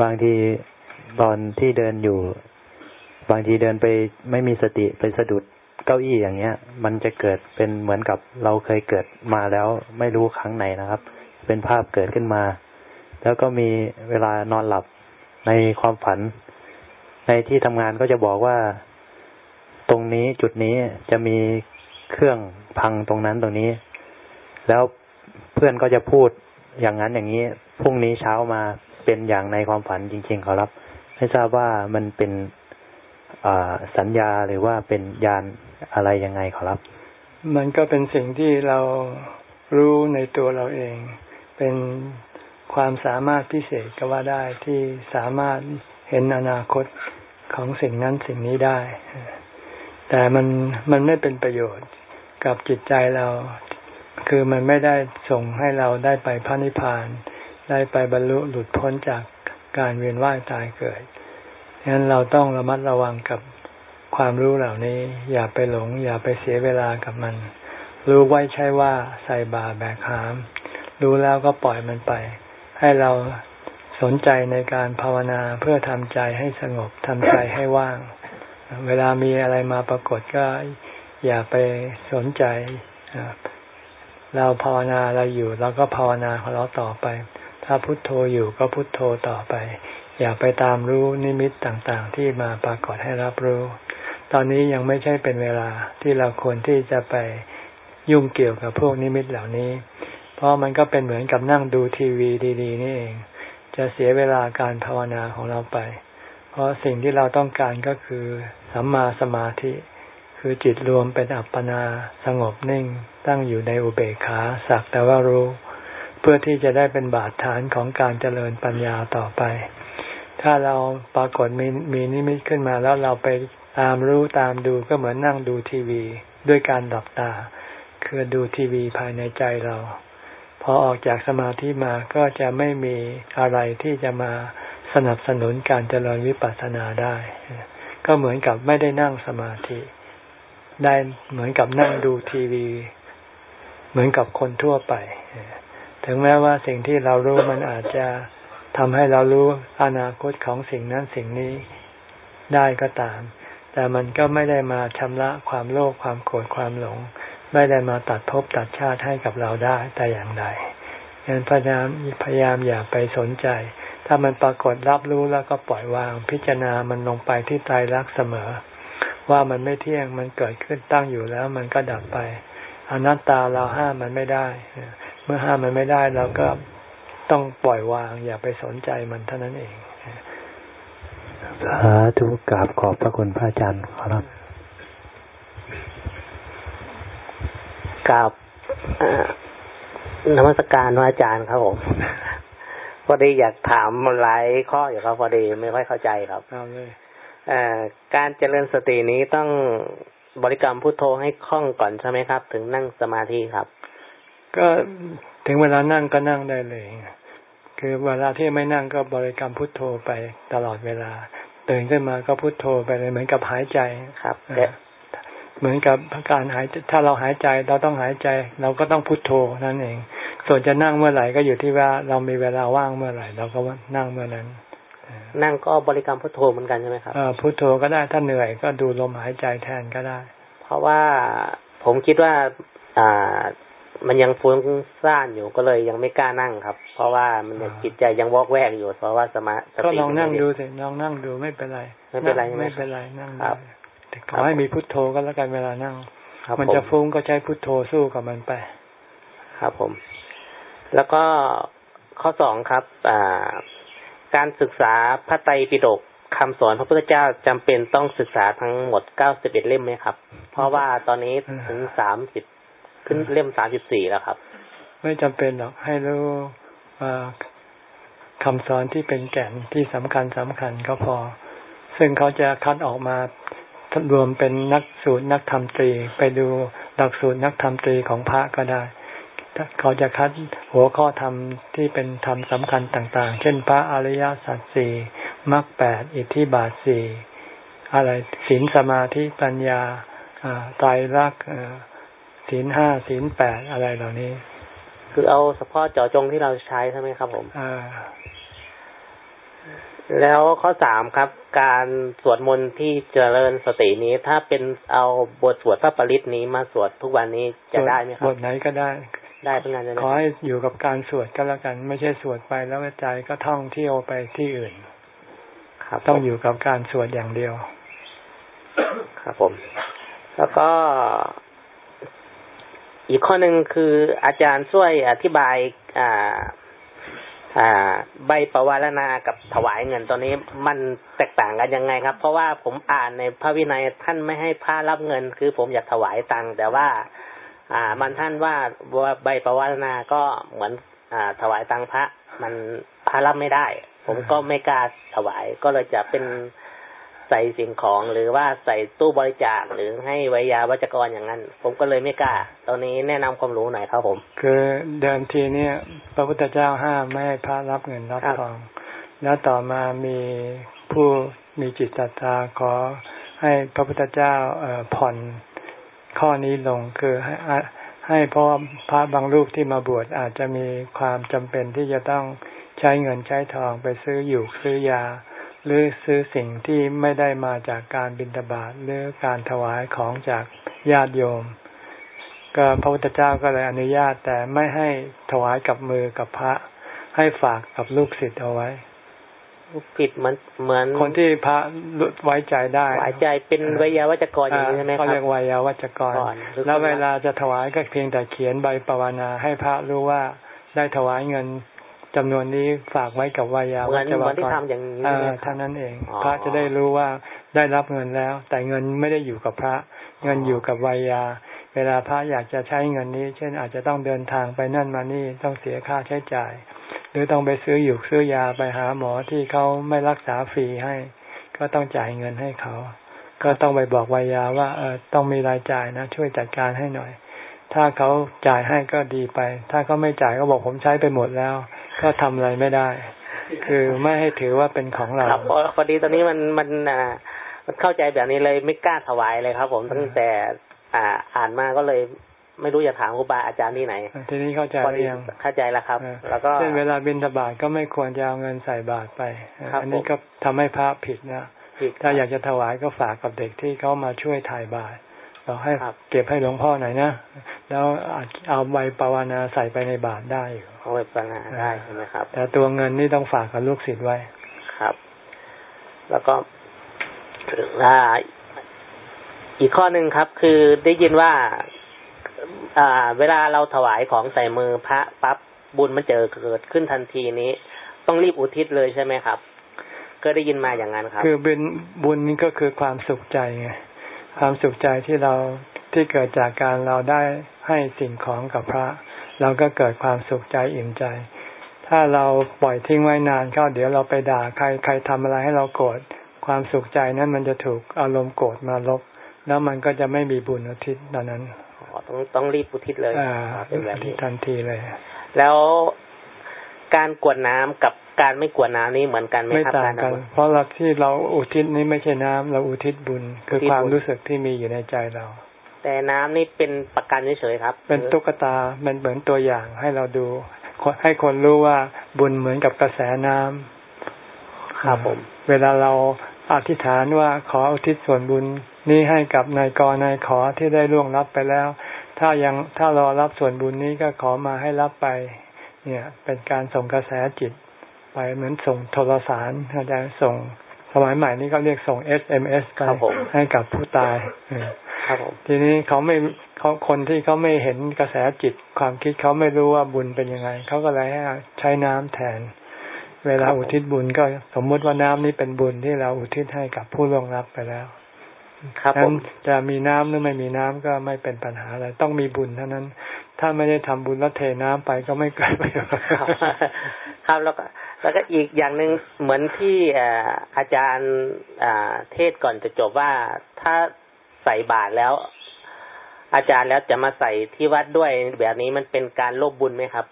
บางทีตอนที่เดินอยู่ บางทีเดินไปไม่มีสติไปสะดุด เก้าอี้อย่างเงี้ย มันจะเกิดเป็นเหมือนกับเราเคยเกิดมาแล้วไม่รู้ครั้งไหนนะครับ เป็นภาพเกิดขึ้นมา แล้วก็มีเวลานอนหลับในความฝัน ในที่ทำงานก็จะบอกว่า ตรงนี้จุดนี้จะมีเครื่องพังตรงนั้นตรงนี้ แล้วเพื่อนก็จะพูดอย่างนั้นอย่างนี้พรุ่งนี้เช้ามาเป็นอย่างในความฝันจริง ๆ ขอรับ ไม่ทราบว่ามันเป็นสัญญาหรือว่าเป็นยาน อะไรยังไงขอรับ มันก็เป็นสิ่งที่เรารู้ในตัวเราเอง เป็นความสามารถพิเศษก็ว่าได้ที่สามารถเห็นอนาคตของสิ่งนั้นสิ่งนี้ได้ แต่มันมันไม่เป็นประโยชน์กับจิตใจเรา คือมันไม่ได้ส่งให้เราได้ไปพระนิพพาน ได้ไปบรรลุหลุดพ้นจากการเวียนว่ายตายเกิดฉะนั้นเราต้องระมัดระวังกับ ความรู้เหล่านี้ อย่าไปหลง อย่าไปเสียเวลากับมัน รู้ไว้ใช่ว่าใส่บาแบกหาม รู้แล้วก็ปล่อยมันไป ให้เราสนใจในการภาวนาเพื่อทำใจให้สงบทำใจให้ว่าง เวลามีอะไรมาปรากฏก็อย่าไปสนใจ เราภาวนาเราอยู่เราก็ภาวนาของเราต่อไป ถ้าพุทโธอยู่ก็พุทโธต่อไป อย่าไปตามรู้นิมิตต่างๆ ที่มาปรากฏให้รับรู้ ตอนนี้ยังไม่ใช่เป็นเวลาที่เราควรที่จะไปยุ่งเกี่ยวกับพวกนิมิตเหล่านี้ เพราะมันก็เป็นเหมือนกับนั่งดูทีวีดีๆนี่เอง จะเสียเวลาการภาวนาของเราไป เพราะสิ่งที่เราต้องการก็คือสัมมาสมาธิ คือจิตรวมเป็นอัปปนาสงบนิ่ง ตั้งอยู่ในอุเบกขาสักแต่ว่ารู้ เพื่อที่จะได้เป็นบาดฐานของการเจริญปัญญาต่อไป ถ้าเราปรากฏมีมีนิมิตขึ้นมาแล้วเราไป ตามรู้ตามดูก็เหมือนนั่งดูทีวี ด้วยการดับตา คือดูทีวีภายในใจเรา พอออกจากสมาธิมาก็จะไม่มีอะไรที่จะมาสนับสนุนการเจริญวิปัสสนาได้ ก็เหมือนกับไม่ได้นั่งสมาธิ ได้เหมือนกับนั่งดูทีวี เหมือนกับคนทั่วไป ถึงแม้ว่าสิ่งที่เรารู้มันอาจจะทำให้เรารู้อนาคตของสิ่งนั้นสิ่งนี้ได้ก็ตาม แต่มันก็ไม่ได้มาชำระความโลภความโกรธความหลง ไม่ได้มาตัดภพตัดชาติให้กับเราได้แต่อย่างใดงั้นพยายามพยายามอย่าไปสนใจ ถ้ามันปรากฏรับรู้แล้วก็ปล่อยวาง พิจารณามันลงไปที่ใจรักเสมอ ว่ามันไม่เที่ยงมันเกิดขึ้นตั้งอยู่แล้ว มันก็ดับไปอนัตตาเราห้ามมันไม่ได้ เมื่อห้ามมันไม่ได้เราก็ต้องปล่อยวาง อย่าไปสนใจมันเท่านั้นเอง สาธุกราบขอบพระคุณพระอาจารย์ครับกราบนมัสการพระอาจารย์ครับผมพอดีอยากถามหลายข้ออยู่ครับพอดีไม่ค่อยเข้าใจครับเอาเลยการเจริญสตินี้ต้องบริกรรมพุทโธให้คล่องก่อนใช่ไหมครับ ถึงนั่งสมาธิครับ ก็ถึงเวลานั่งก็นั่งได้เลย คือเวลาที่ไม่นั่งก็บริกรรมพุทโธไปตลอดเวลา ตื่นขึ้นมาก็พุทโธไปเลยเหมือนกับหายใจครับเหมือนกับการหายถ้าเราหายใจเราต้องหายใจ เราก็ต้องพุโทโธนั่นเอง ส่วนจะนั่งเมื่อไหร่ก็อยู่ที่ว่าเรามีเวลาว่างเมื่อไหร่เราก็นั่งเมื่อนั้นนั่งก็บริกรรมพุทโธเหมือนกันใช่ไหมครับพุทโธก็ได้ถ้าเหนื่อยก็ดูลมหายใจแทนก็ได้ เพราะว่าผมคิดว่าอ่า มันยังฟุ้งซ่านอยู่ก็เลยยังไม่กล้านั่งครับ เพราะว่ามันจิตใจยังวอกแวกอยู่ เพราะว่าสมาก็ลองนั่งดูสิลองนั่งดูไม่เป็นไร ไม่เป็นไรไม่เป็นไรนั่งครับขอให้มีพุทโธก็แล้วกันเวลานั่งมันจะฟุ้งก็ใช้พุทโธสู้กับมันไป ครับผม แล้วก็ข้อสองครับ อ่า การศึกษาพระไตรปิฎกคำสอนพระพุทธเจ้าจำเป็นต้องศึกษาทั้งหมดเก้าสิบเอ็ดเล่มไหมครับ เพราะว่าตอนนี้ถึงสามสิบ ขึ้นเล่มสามสิบสี่แล้วครับ ไม่จำเป็นหรอกให้รู้คำสอนที่เป็นแก่นที่สำคัญสำคัญก็พอ ซึ่งเขาจะคัดออกมารวมเป็นนักสูตรนักธรรมตรี ไปดูหลักสูตรนักธรรมตรีของพระก็ได้เขาจะคัดหัวข้อธรรมที่เป็นธรรมสำคัญต่าง ๆ เช่น พระอริยสัจสี่มรรคแปดอิทธิบาทสี่อะไรศีลสมาธิปัญญาตายรัก ศีลห้าศีลแปดอะไรเหล่านี้ คือเอาเฉพาะเจาะจงที่เราใช้ใช่ไหมครับ ผมอ่าแล้วข้อสามครับ การสวดมนต์ที่เจริญสตินี้ ถ้าเป็นเอาบทสวดพระปริตนี้มาสวดทุกวันนี้จะได้ไหมครับบทไหนก็ได้ได้เป็นงานขอให้อยู่กับการสวดก็แล้วกัน ไม่ใช่สวดไปแล้วใจก็ท่องเที่ยวไปที่อื่น ครับ ต้องอยู่กับการสวดอย่างเดียว ครับผม แล้วก็ อีกข้อหนึ่งคืออาจารย์ช่วยอธิบายอ่าอ่า ใบประวารณากับถวายเงินตัวนี้มันแตกต่างกันยังไงครับ เพราะว่าผมอ่านในพระวินัยท่านไม่ให้พระรับเงิน คือผมอยากถวายตังค์แต่ว่า อ่า มันท่านว่าว่าใบประวารณาก็เหมือน อ่า ถวายตังค์พระ มันพระรับไม่ได้ ผมก็ไม่กล้าถวายก็เลยจะเป็น ใส่สิ่งของหรือว่าใส่ตู้บริจาคหรือให้วิยาวัจกรอย่างนั้น ผมก็เลยไม่กล้า ตอนนี้แนะนำความรู้หน่อยครับผม คือเดิมทีเนี่ย พระพุทธเจ้าห้ามไม่ให้พระรับเงินรับครับทอง แล้วต่อมามีผู้มีจิตศรัทธาขอให้พระพุทธเจ้าเอ่อผ่อนข้อนี้ลงคือให้อะให้เพราะว่าพระบางรูปที่มาบวชอาจจะมีความจำเป็นที่จะต้องใช้เงินใช้ทองไปซื้ออยู่ซื้อยา หรือซื้อสิ่งที่ไม่ได้มาจากการบิณฑบาตหรือการถวายของจากญาติโยม ก็พระพุทธเจ้าก็เลยอนุญาตแต่ไม่ให้ถวายกับมือกับพระ ให้ฝากกับลูกศิษย์เอาไว้ผิดเหมือนเหมือนคนที่พระไว้ใจได้หวายใจเป็นวิยาวัจกรอย่างนี้ใช่ไหมคเขารับเรียกวายาวัจกรก่อนหรือแล้วเวลาจะถวายก็เพียงแต่เขียนใบปวารณาให้พระรู้ว่าได้ถวายเงิน จำนวนนี้ฝากไว้กับวายาเหมืวัอนจเหมือนกที่รทำอย่างนี้เอใช่ไหมอครัเท่าบนั้นเองอ๋อพระจะได้รู้ว่าได้รับเงินแล้ว แต่เงินไม่ได้อยู่กับพระ เงินอยู่กับวายา เวลาพระอยากจะใช้เงินนี้ เช่นอาจจะต้องเดินทางไปนั่นมานี่ต้องเสียค่าใช้จ่าย หรือต้องไปซื้ออยู่ซื้อยาไปหาหมอที่เขาไม่รักษาฟรีให้ ก็ต้องจ่ายเงินให้เขา ก็ต้องไปบอกวายาว่าเออต้องมีรายจ่ายนะ ช่วยจัดการให้หน่อยถ้าเขาจ่ายให้ก็ดีไป ถ้าเขาไม่จ่ายก็บอกผมใช้ไปหมดแล้ว ก็ทำอะไรไม่ได้ คือไม่ให้ถือว่าเป็นของเราครับพอพอดีตอนนี้มันมันอ่ามันเข้าใจแบบนี้เลยไม่กล้าถวายเลยครับ ผมตั้งแต่อ่าอ่านมาก็เลยไม่รู้จะถามครูบาอาจารย์ที่ไหน ทีนี้เข้าใจพอหรืดีอยังเข้าใจแล้วครับเออแล้วก็เช่นเวลาบินทบาทก็ไม่ควรจะเอาเงินใส่บาตรไปครับอันนี้ผมก็ทำให้พระผิดนะผิดถ้าอยากจะถวายก็ฝากกับเด็กที่เขามาช่วยถ่ายบาตร บอกให้ครับเก็บให้หลวงพ่อหน่อยนะ แล้วเอาใบปวารณาใส่ไปในบาตรได้อยู่เอาไปปัญหาได้ใช่ไหมครับ แต่ตัวเงินนี่ต้องฝากกับลูกศิษย์ไว้ครับ แล้วก็อ่าอีกข้อหนึ่งครับ คือได้ยินว่า อ่า เวลาเราถวายของใส่มือพระปั๊บบุญมันเจอเกิดขึ้นทันทีนี้ ต้องรีบอุทิศเลยใช่ไหมครับ ก็ได้ยินมาอย่างนั้นครับ คือบุญบุญนี่ก็คือความสุขใจไง ความสุขใจที่เราที่เกิดจากการเราได้ให้สิ่งของกับพระ เราก็เกิดความสุขใจอิ่มใจ ถ้าเราปล่อยทิ้งไว้นานเข้าเดี๋ยวเราไปด่าใครใครทำอะไรให้เราโกรธความสุขใจนั้นมันจะถูกอารมณ์โกรธมาลบ แล้วมันก็จะไม่มีบุญอุทิศตอนนั้นอ๋อต้องต้องรีบอุทิศเลยอ่าเป็นแบบที่นี้ทันทีเลย แล้ว การกรวดน้ำกับการไม่กรวดน้ำนี่เหมือนกันไหมไม่ครับต่างการกันทำบุญเพราะเราที่เราอุทิศนี้ไม่ใช่น้ำเราอุทิศบุญ คืออุทิศความบุญรู้สึกที่มีอยู่ในใจเรา แต่น้ำนี่เป็นประกันเฉยๆครับ เป็นตุ๊กตามันเหมือนตัวอย่างให้เราดู ให้คนรู้ว่าบุญเหมือนกับกระแสน้ำครับผม เวลาเราอธิษฐานว่าขออุทิศส่วนบุญนี้ให้กับนายกนายขอที่ได้ล่วงรับไปแล้ว ถ้ายังถ้ารอรับส่วนบุญนี้ก็ขอมาให้รับไป เนี่ย เป็นการส่งกระแสจิต ไปเหมือนส่งโทรสารอาจารย์ส่งสมัยใหม่นี้ก็เรียกส่ง SMS ไปครับผมให้กับผู้ตายเออครับผมทีนี้เขาไม่เขาคนที่เขาไม่เห็นกระแสจิตความคิดเขาไม่รู้ว่าบุญเป็นยังไง เขาก็เลยให้ใช้น้ำแทน เวลาอุทิศบุญก็สมมุติว่าน้ำนี้เป็นบุญที่เราอุทิศให้กับผู้ล่วงลับไปแล้วครับผ นั้นมจะมีน้ำหรือไม่มีน้ำก็ไม่เป็นปัญหาอะไรต้องมีบุญเท่านั้น ถ้าไม่ได้ทำบุญแล้วเทน้ำไปก็ไม่เกิดประโยชน์ครับครับแล้วก็แล้วก็อีกอย่างหนึ่งเหมือนที่เอ่ออาจารย์อ่าเทศก่อนจะจบว่าถ้าใส่บาตรแล้ว อาจารย์แล้วจะมาใส่ที่วัดด้วยแบบนี้มันเป็นการลบบุญไหมครับ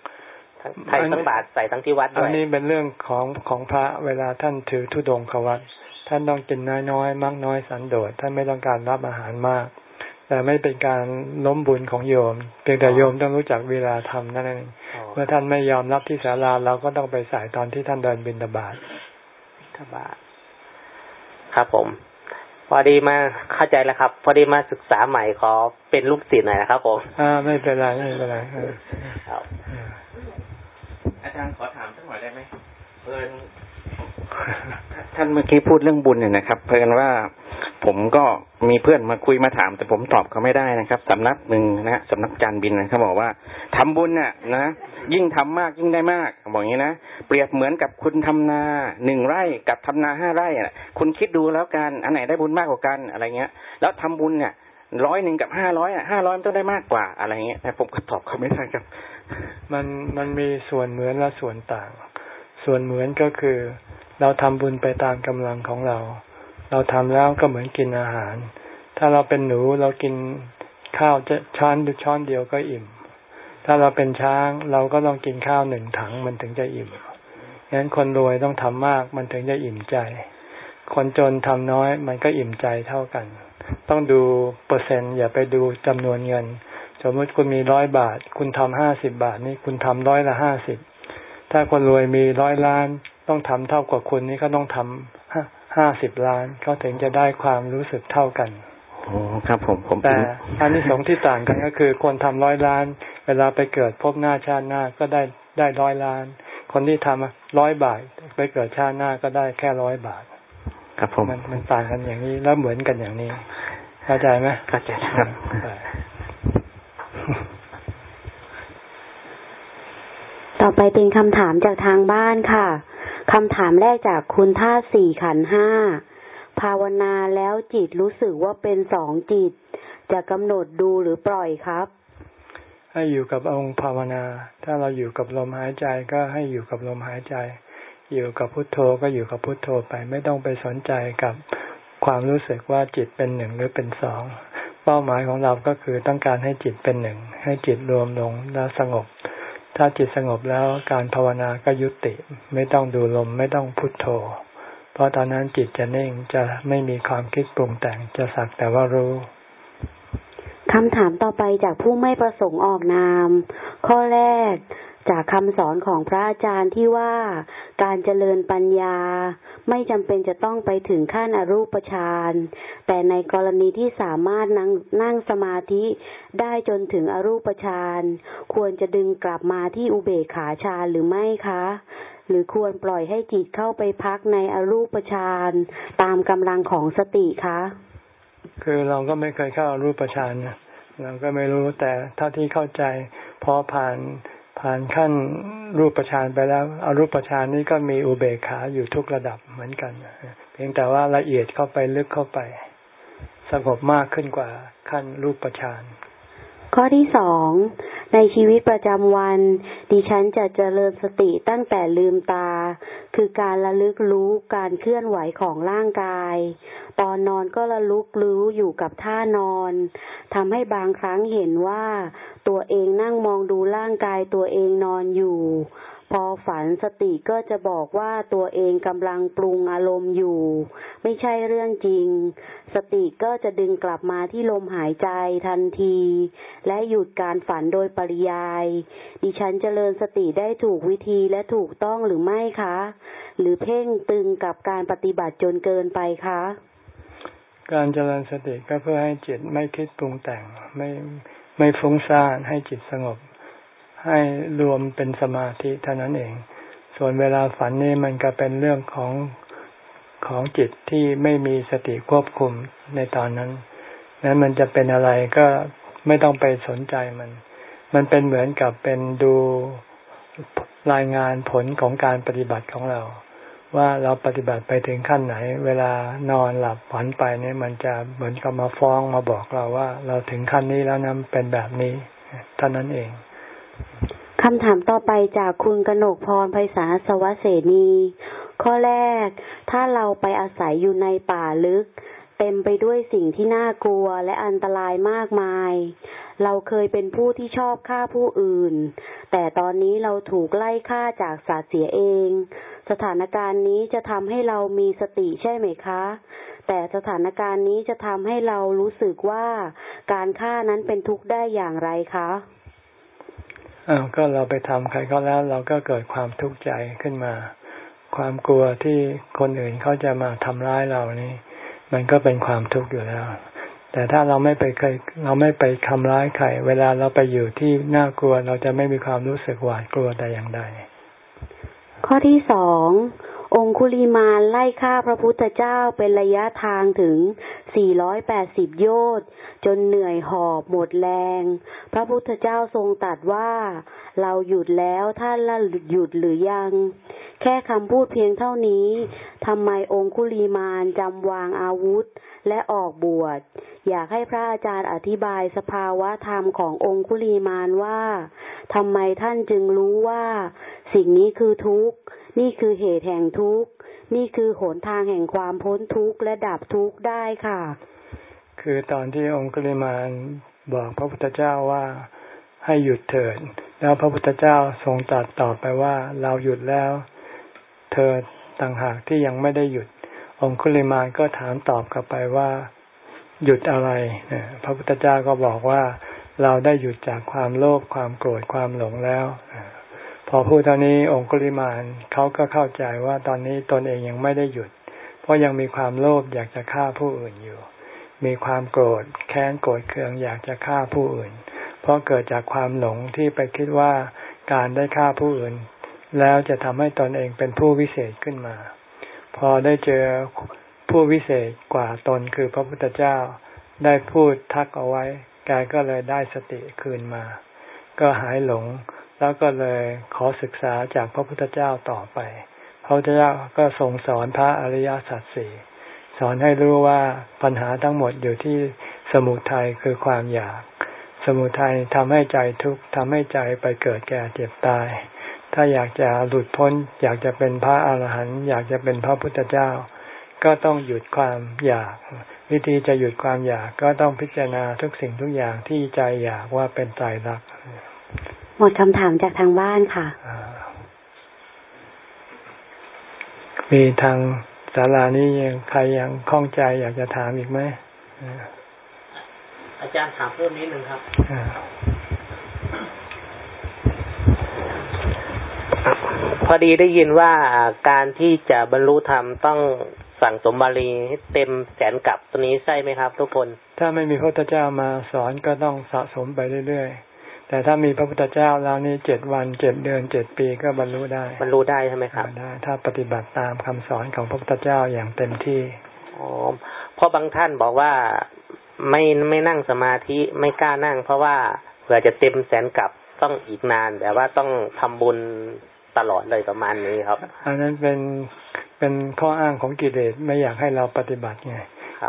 ทั้งใส่ทั้งบาตรใส่ทั้งที่วัดอัด้นวยนี้เป็นเรื่องของของพระเวลาท่านถือธุดงควัต ท่านต้องกินน้อยๆมากน้อยสันโดษท่านไม่ต้องการรับอาหารมาก แต่ไม่เป็นการล้มบุญของโยม เพียงแต่โยมต้องรู้จักเวลาทำนั่นเองอ๋อเมื่อท่านไม่ยอมรับที่ศาลาเราก็ต้องไปใส่ตอนที่ท่านเดินบิณฑบาตครับบาทครับผม พอดีมาเข้าใจแล้วครับ พอดีมาศึกษาใหม่ขอเป็นลูกศิษย์หน่อยนะครับผมอ่าไม่เป็นไรไม่เป็นไรเออครับเอออาจารย์ขอถามสักหน่อยได้ไหมเพิ่น ท่านเมื่อกี้พูดเรื่องบุญเนี่ยนะครับ เพราะกันว่าผมก็มีเพื่อนมาคุยมาถาม แต่ผมตอบเขาไม่ได้นะครับสำนักหนึ่งนะสำนักจานบินนะเขาบอกว่าทำบุญเนี่ยนะยิ่งทำมากยิ่งได้มากบอกอย่างนี้นะเปรียบเหมือนกับคุณทำนาหนึ่งไร่กับทำนาห้าไร่อะ คุณคิดดูแล้วกันอันไหนได้บุญมากกว่ากันอะไรเงี้ย แล้วทำบุญเนี่ยร้อยหนึ่งกับห้าร้อยอะห้าร้อยมันต้องได้มากกว่าอะไรเงี้ยแต่ผมก็ตอบเขาไม่ได้ครับ มันมันมีส่วนเหมือนและส่วนต่าง ส่วนเหมือนก็คือ เราทำบุญไปตามกำลังของเรา เราทำแล้วก็เหมือนกินอาหาร ถ้าเราเป็นหนูเรากินข้าวจะช้อนช้อนเดียวก็อิ่ม ถ้าเราเป็นช้างเราก็ต้องกินข้าวหนึ่งถังมันถึงจะอิ่มงั้นคนรวยต้องทำมากมันถึงจะอิ่มใจ คนจนทำน้อยมันก็อิ่มใจเท่ากัน ต้องดูเปอร์เซ็นต์อย่าไปดูจำนวนเงิน สมมติคุณมีร้อยบาท คุณทำห้าสิบบาทนี่คุณทำร้อยละห้าสิบถ้าคนรวยมีร้อยล้าน ต้องทำเท่ากับคุณนี่ก็ต้องทำห้าสิบล้านเขาถึงจะได้ความรู้สึกเท่ากันโอ้ครับผมผมแต่อันนี้สองที่ต่างกันก็คือ คนทำร้อยล้าน เวลาไปเกิดพบหน้าชาติหน้าก็ได้ได้ร้อยล้าน คนที่ทำร้อยบาทไปเกิดชาติหน้าก็ได้แค่ร้อยบาท ครับผมมันมันต่างกันอย่างนี้แล้วเหมือนกันอย่างนี้เข้าใจไหมเข้าใจครับต่อไปเป็นคำถามจากทางบ้านค่ะ คำถามแรกจากคุณท่าสี่ขันห้าภาวนาแล้วจิตรู้สึกว่าเป็นสองจิต จะกำหนดดูหรือปล่อยครับ ให้อยู่กับองค์ภาวนา ถ้าเราอยู่กับลมหายใจก็ให้อยู่กับลมหายใจ อยู่กับพุทโธก็อยู่กับพุทโธไป ไม่ต้องไปสนใจกับความรู้สึกว่าจิตเป็นหนึ่งหรือเป็นสองเป้าหมายของเราก็คือต้องการให้จิตเป็นหนึ่ง ให้จิตรวมลงแล้วสงบ ถ้าจิตสงบแล้วการภาวนาก็ยุติ ไม่ต้องดูลมไม่ต้องพุทโธ เพราะตอนนั้นจิตจะนิ่งจะไม่มีความคิดปรุงแต่งจะสักแต่ว่ารู้คำถามต่อไปจากผู้ไม่ประสงค์ออกนาม ข้อแรก จากคำสอนของพระอาจารย์ที่ว่าการเจริญปัญญาไม่จำเป็นจะต้องไปถึงขั้นอรูปฌานแต่ในกรณีที่สามารถนั่งนั่งสมาธิได้จนถึงอรูปฌานควรจะดึงกลับมาที่อุเบกขาฌานหรือไม่คะ หรือควรปล่อยให้จิตเข้าไปพักในอรูปฌานตามกำลังของสติคะ คือเราก็ไม่เคยเข้าอรูปฌานเราก็ไม่รู้แต่เท่าที่เข้าใจพอผ่าน ผ่านขั้นรูปฌานไปแล้วอรูปฌานนี้ก็มีอุเบกขาอยู่ทุกระดับเหมือนกัน เพียงแต่ว่าละเอียดเข้าไปลึกเข้าไป สงบมากขึ้นกว่าขั้นรูปฌาน ข้อที่สองในชีวิตประจำวัน ดิฉันจะเจริญสติตั้งแต่ลืมตา คือการระลึกรู้การเคลื่อนไหวของร่างกาย ตอนนอนก็ระลึกรู้อยู่กับท่านอนทำให้บางครั้งเห็นว่า ตัวเองนั่งมองดูร่างกายตัวเองนอนอยู่ พอฝันสติก็จะบอกว่าตัวเองกำลังปรุงอารมณ์อยู่ ไม่ใช่เรื่องจริง สติก็จะดึงกลับมาที่ลมหายใจทันที และหยุดการฝันโดยปริยาย ดิฉันเจริญสติได้ถูกวิธีและถูกต้องหรือไม่คะ หรือเพ่งตึงกับการปฏิบัติจนเกินไปคะการเจริญสติก็เพื่อให้จิตไม่คิดปรุงแต่ง ไม่ไม่ฟุ้งซ่านให้จิตสงบ ให้รวมเป็นสมาธิเท่านั้นเอง ส่วนเวลาฝันนี่มันก็เป็นเรื่องของของจิตที่ไม่มีสติควบคุมในตอนนั้น นั้นมันจะเป็นอะไรก็ไม่ต้องไปสนใจมัน มันเป็นเหมือนกับเป็นดูรายงานผลของการปฏิบัติของเรา ว่าเราปฏิบัติไปถึงขั้นไหน เวลานอนหลับฝันไปเนี่ยมันจะเหมือนกับมาฟ้องมาบอกเราว่า เราถึงขั้นนี้แล้วนะเป็นแบบนี้เท่านั้นเอง คำถามต่อไปจากคุณกนกพรไพศาลสวเสนี ข้อแรก ถ้าเราไปอาศัยอยู่ในป่าลึก เต็มไปด้วยสิ่งที่น่ากลัวและอันตรายมากมาย เราเคยเป็นผู้ที่ชอบฆ่าผู้อื่น แต่ตอนนี้เราถูกไล่ฆ่าจากสัตว์เสียเอง สถานการณ์นี้จะทำให้เรามีสติใช่ไหมคะ แต่สถานการณ์นี้จะทำให้เรารู้สึกว่าการฆ่านั้นเป็นทุกข์ได้อย่างไรคะ อ้าวก็เราไปทำใครก็แล้ว เราก็เกิดความทุกข์ใจขึ้นมา ความกลัวที่คนอื่นเขาจะมาทำร้ายเรานี่ มันก็เป็นความทุกข์อยู่แล้ว แต่ถ้าเราไม่ไปเคยเราไม่ไปทำร้ายใครเวลาเราไปอยู่ที่น่ากลัว เราจะไม่มีความรู้สึกหวาดกลัวแต่อย่างใดข้อที่สอง องคุลิมานไล่ฆ่าพระพุทธเจ้าเป็นระยะทางถึง 480 โยชน์ จนเหนื่อยหอบหมดแรง พระพุทธเจ้าทรงตัดว่า เราหยุดแล้วท่านละหยุดหรือยัง แค่คำพูดเพียงเท่านี้ทำไมองคุลีมานจำวางอาวุธและออกบวช อยากให้พระอาจารย์อธิบายสภาวะธรรมขององคุลีมานว่าทำไมท่านจึงรู้ว่า สิ่งนี้คือทุกข์ นี่คือเหตุแห่งทุกข์ นี่คือหนทางแห่งความพ้นทุกข์และดับทุกข์ได้ค่ะ คือตอนที่องคุลิมานบอกพระพุทธเจ้าว่าให้หยุดเถิด แล้วพระพุทธเจ้าทรงตรัสตอบไปว่าเราหยุดแล้ว เธอต่างหากที่ยังไม่ได้หยุด องคุลิมานก็ถามตอบกลับไปว่า หยุดอะไรพระพุทธเจ้าก็บอกว่าเราได้หยุดจากความโลภความโกรธความหลงแล้ว อพูดเท่านี้องคุลิมานเขาก็เข้าใจว่าตอนนี้ตนเองยังไม่ได้หยุด เพราะยังมีความโลภอยากจะฆ่าผู้อื่นอยู่ มีความโกรธแค้นโกรธเคืองอยากจะฆ่าผู้อื่น เพราะเกิดจากความหลงที่ไปคิดว่าการได้ฆ่าผู้อื่น แล้วจะทำให้ตนเองเป็นผู้วิเศษขึ้นมา พอได้เจอผู้วิเศษกว่าตนคือพระพุทธเจ้าได้พูดทักเอาไว้แกก็เลยได้สติคืนมา ก็หายหลง แล้วก็เลยขอศึกษาจากพระพุทธเจ้าต่อไป พระพุทธเจ้าก็ทรงสอนพระอริยสัจสี่สอนให้รู้ว่าปัญหาทั้งหมดอยู่ที่สมุทัยคือความอยาก สมุทัยทำให้ใจทุกข์ทำให้ใจไปเกิดแก่เจ็บตาย ถ้าอยากจะหลุดพ้น อยากจะเป็นพระอาหารหันต์อยากจะเป็นพระพุทธเจ้า ก็ต้องหยุดความอยาก วิธีจะหยุดความอยากก็ต้องพิจารณาทุกสิ่งทุกอย่างที่ใจอยากว่าเป็นใจรัก หมดคำถามจากทางบ้านค่ะ มีทางศาลานี้ยังใครยังคล่องใจอยากจะถามอีกไหม อาจารย์ถามเพิ่มนิดนึงครับ พอดีได้ยินว่าการที่จะบรรลุธรรมต้องสั่งสมบาลีให้เต็มแสนกับตัวนี้ใช่ไหมครับ ทุกคน ถ้าไม่มีพระพุทธเจ้ามาสอนก็ต้องสะสมไปเรื่อยๆ แต่ถ้ามีพระพุทธเจ้าแล้วนี่เจ็ดวันเจ็ดเดือนเจ็ดปีก็บรรลุได้ บรรลุได้ใช่ไหมครับได้ ถ้าปฏิบัติตามคำสอนของพระพุทธเจ้าอย่างเต็มที่อ๋อเพราะบางท่านบอกว่าไม่ไม่นั่งสมาธิไม่กล้านั่ง เพราะว่าเผื่อจะเต็มแสนกับต้องอีกนานแต่ว่าต้องทำบุญตลอดเลยประมาณนี้ครับ อันนั้นเป็นเป็นข้ออ้างของกิเลสไม่อยากให้เราปฏิบัติไง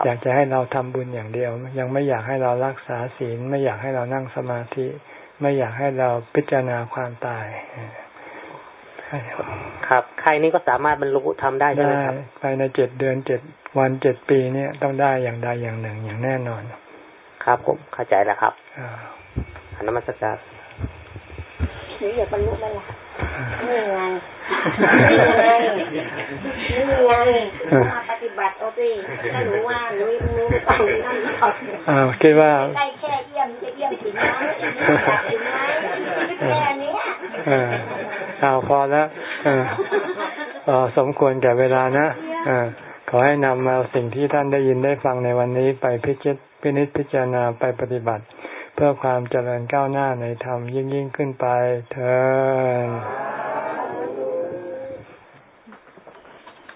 อยากจะให้เราทำบุญอย่างเดียว ยังไม่อยากให้เรารักษาศีลไม่อยากให้เรานั่งสมาธิ ไม่อยากให้เราพิจารณาความตายครับ ใครนี่ก็สามารถบรรลุทำได้ใช่ไหมครับภายในเจ็ดเดือนเจ็ดวันเจ็ดปีเนี่ยต้องได้อย่างใดอย่างหนึ่งอย่างแน่นอน ครับผมเข้าใจแล้วครับอนุมัติการนี่อยากบรรลุแล้วล่ะ นี่ไงนี่ไงนี่ไงมาปฏิบัติเอาสิถ้าหนูว่าหนูหนูต้องนั่งก่อนอ้าคิดว่าใกล้แค่เยี่ยมจะเยี่ยมถึงไหมถึงไหมแค่นี้อ่าเอาพอแล้วอ่าสมควรแก่เวลานะอ่าขอให้นำเอาสิ่งที่ท่านได้ยินได้ฟังในวันนี้ไปพิจิตพินิจพิจารณาไปปฏิบัติ เพื่อความเจริญก้าวหน้าในธรรมยิ่งยิ่งขึ้นไปเถิด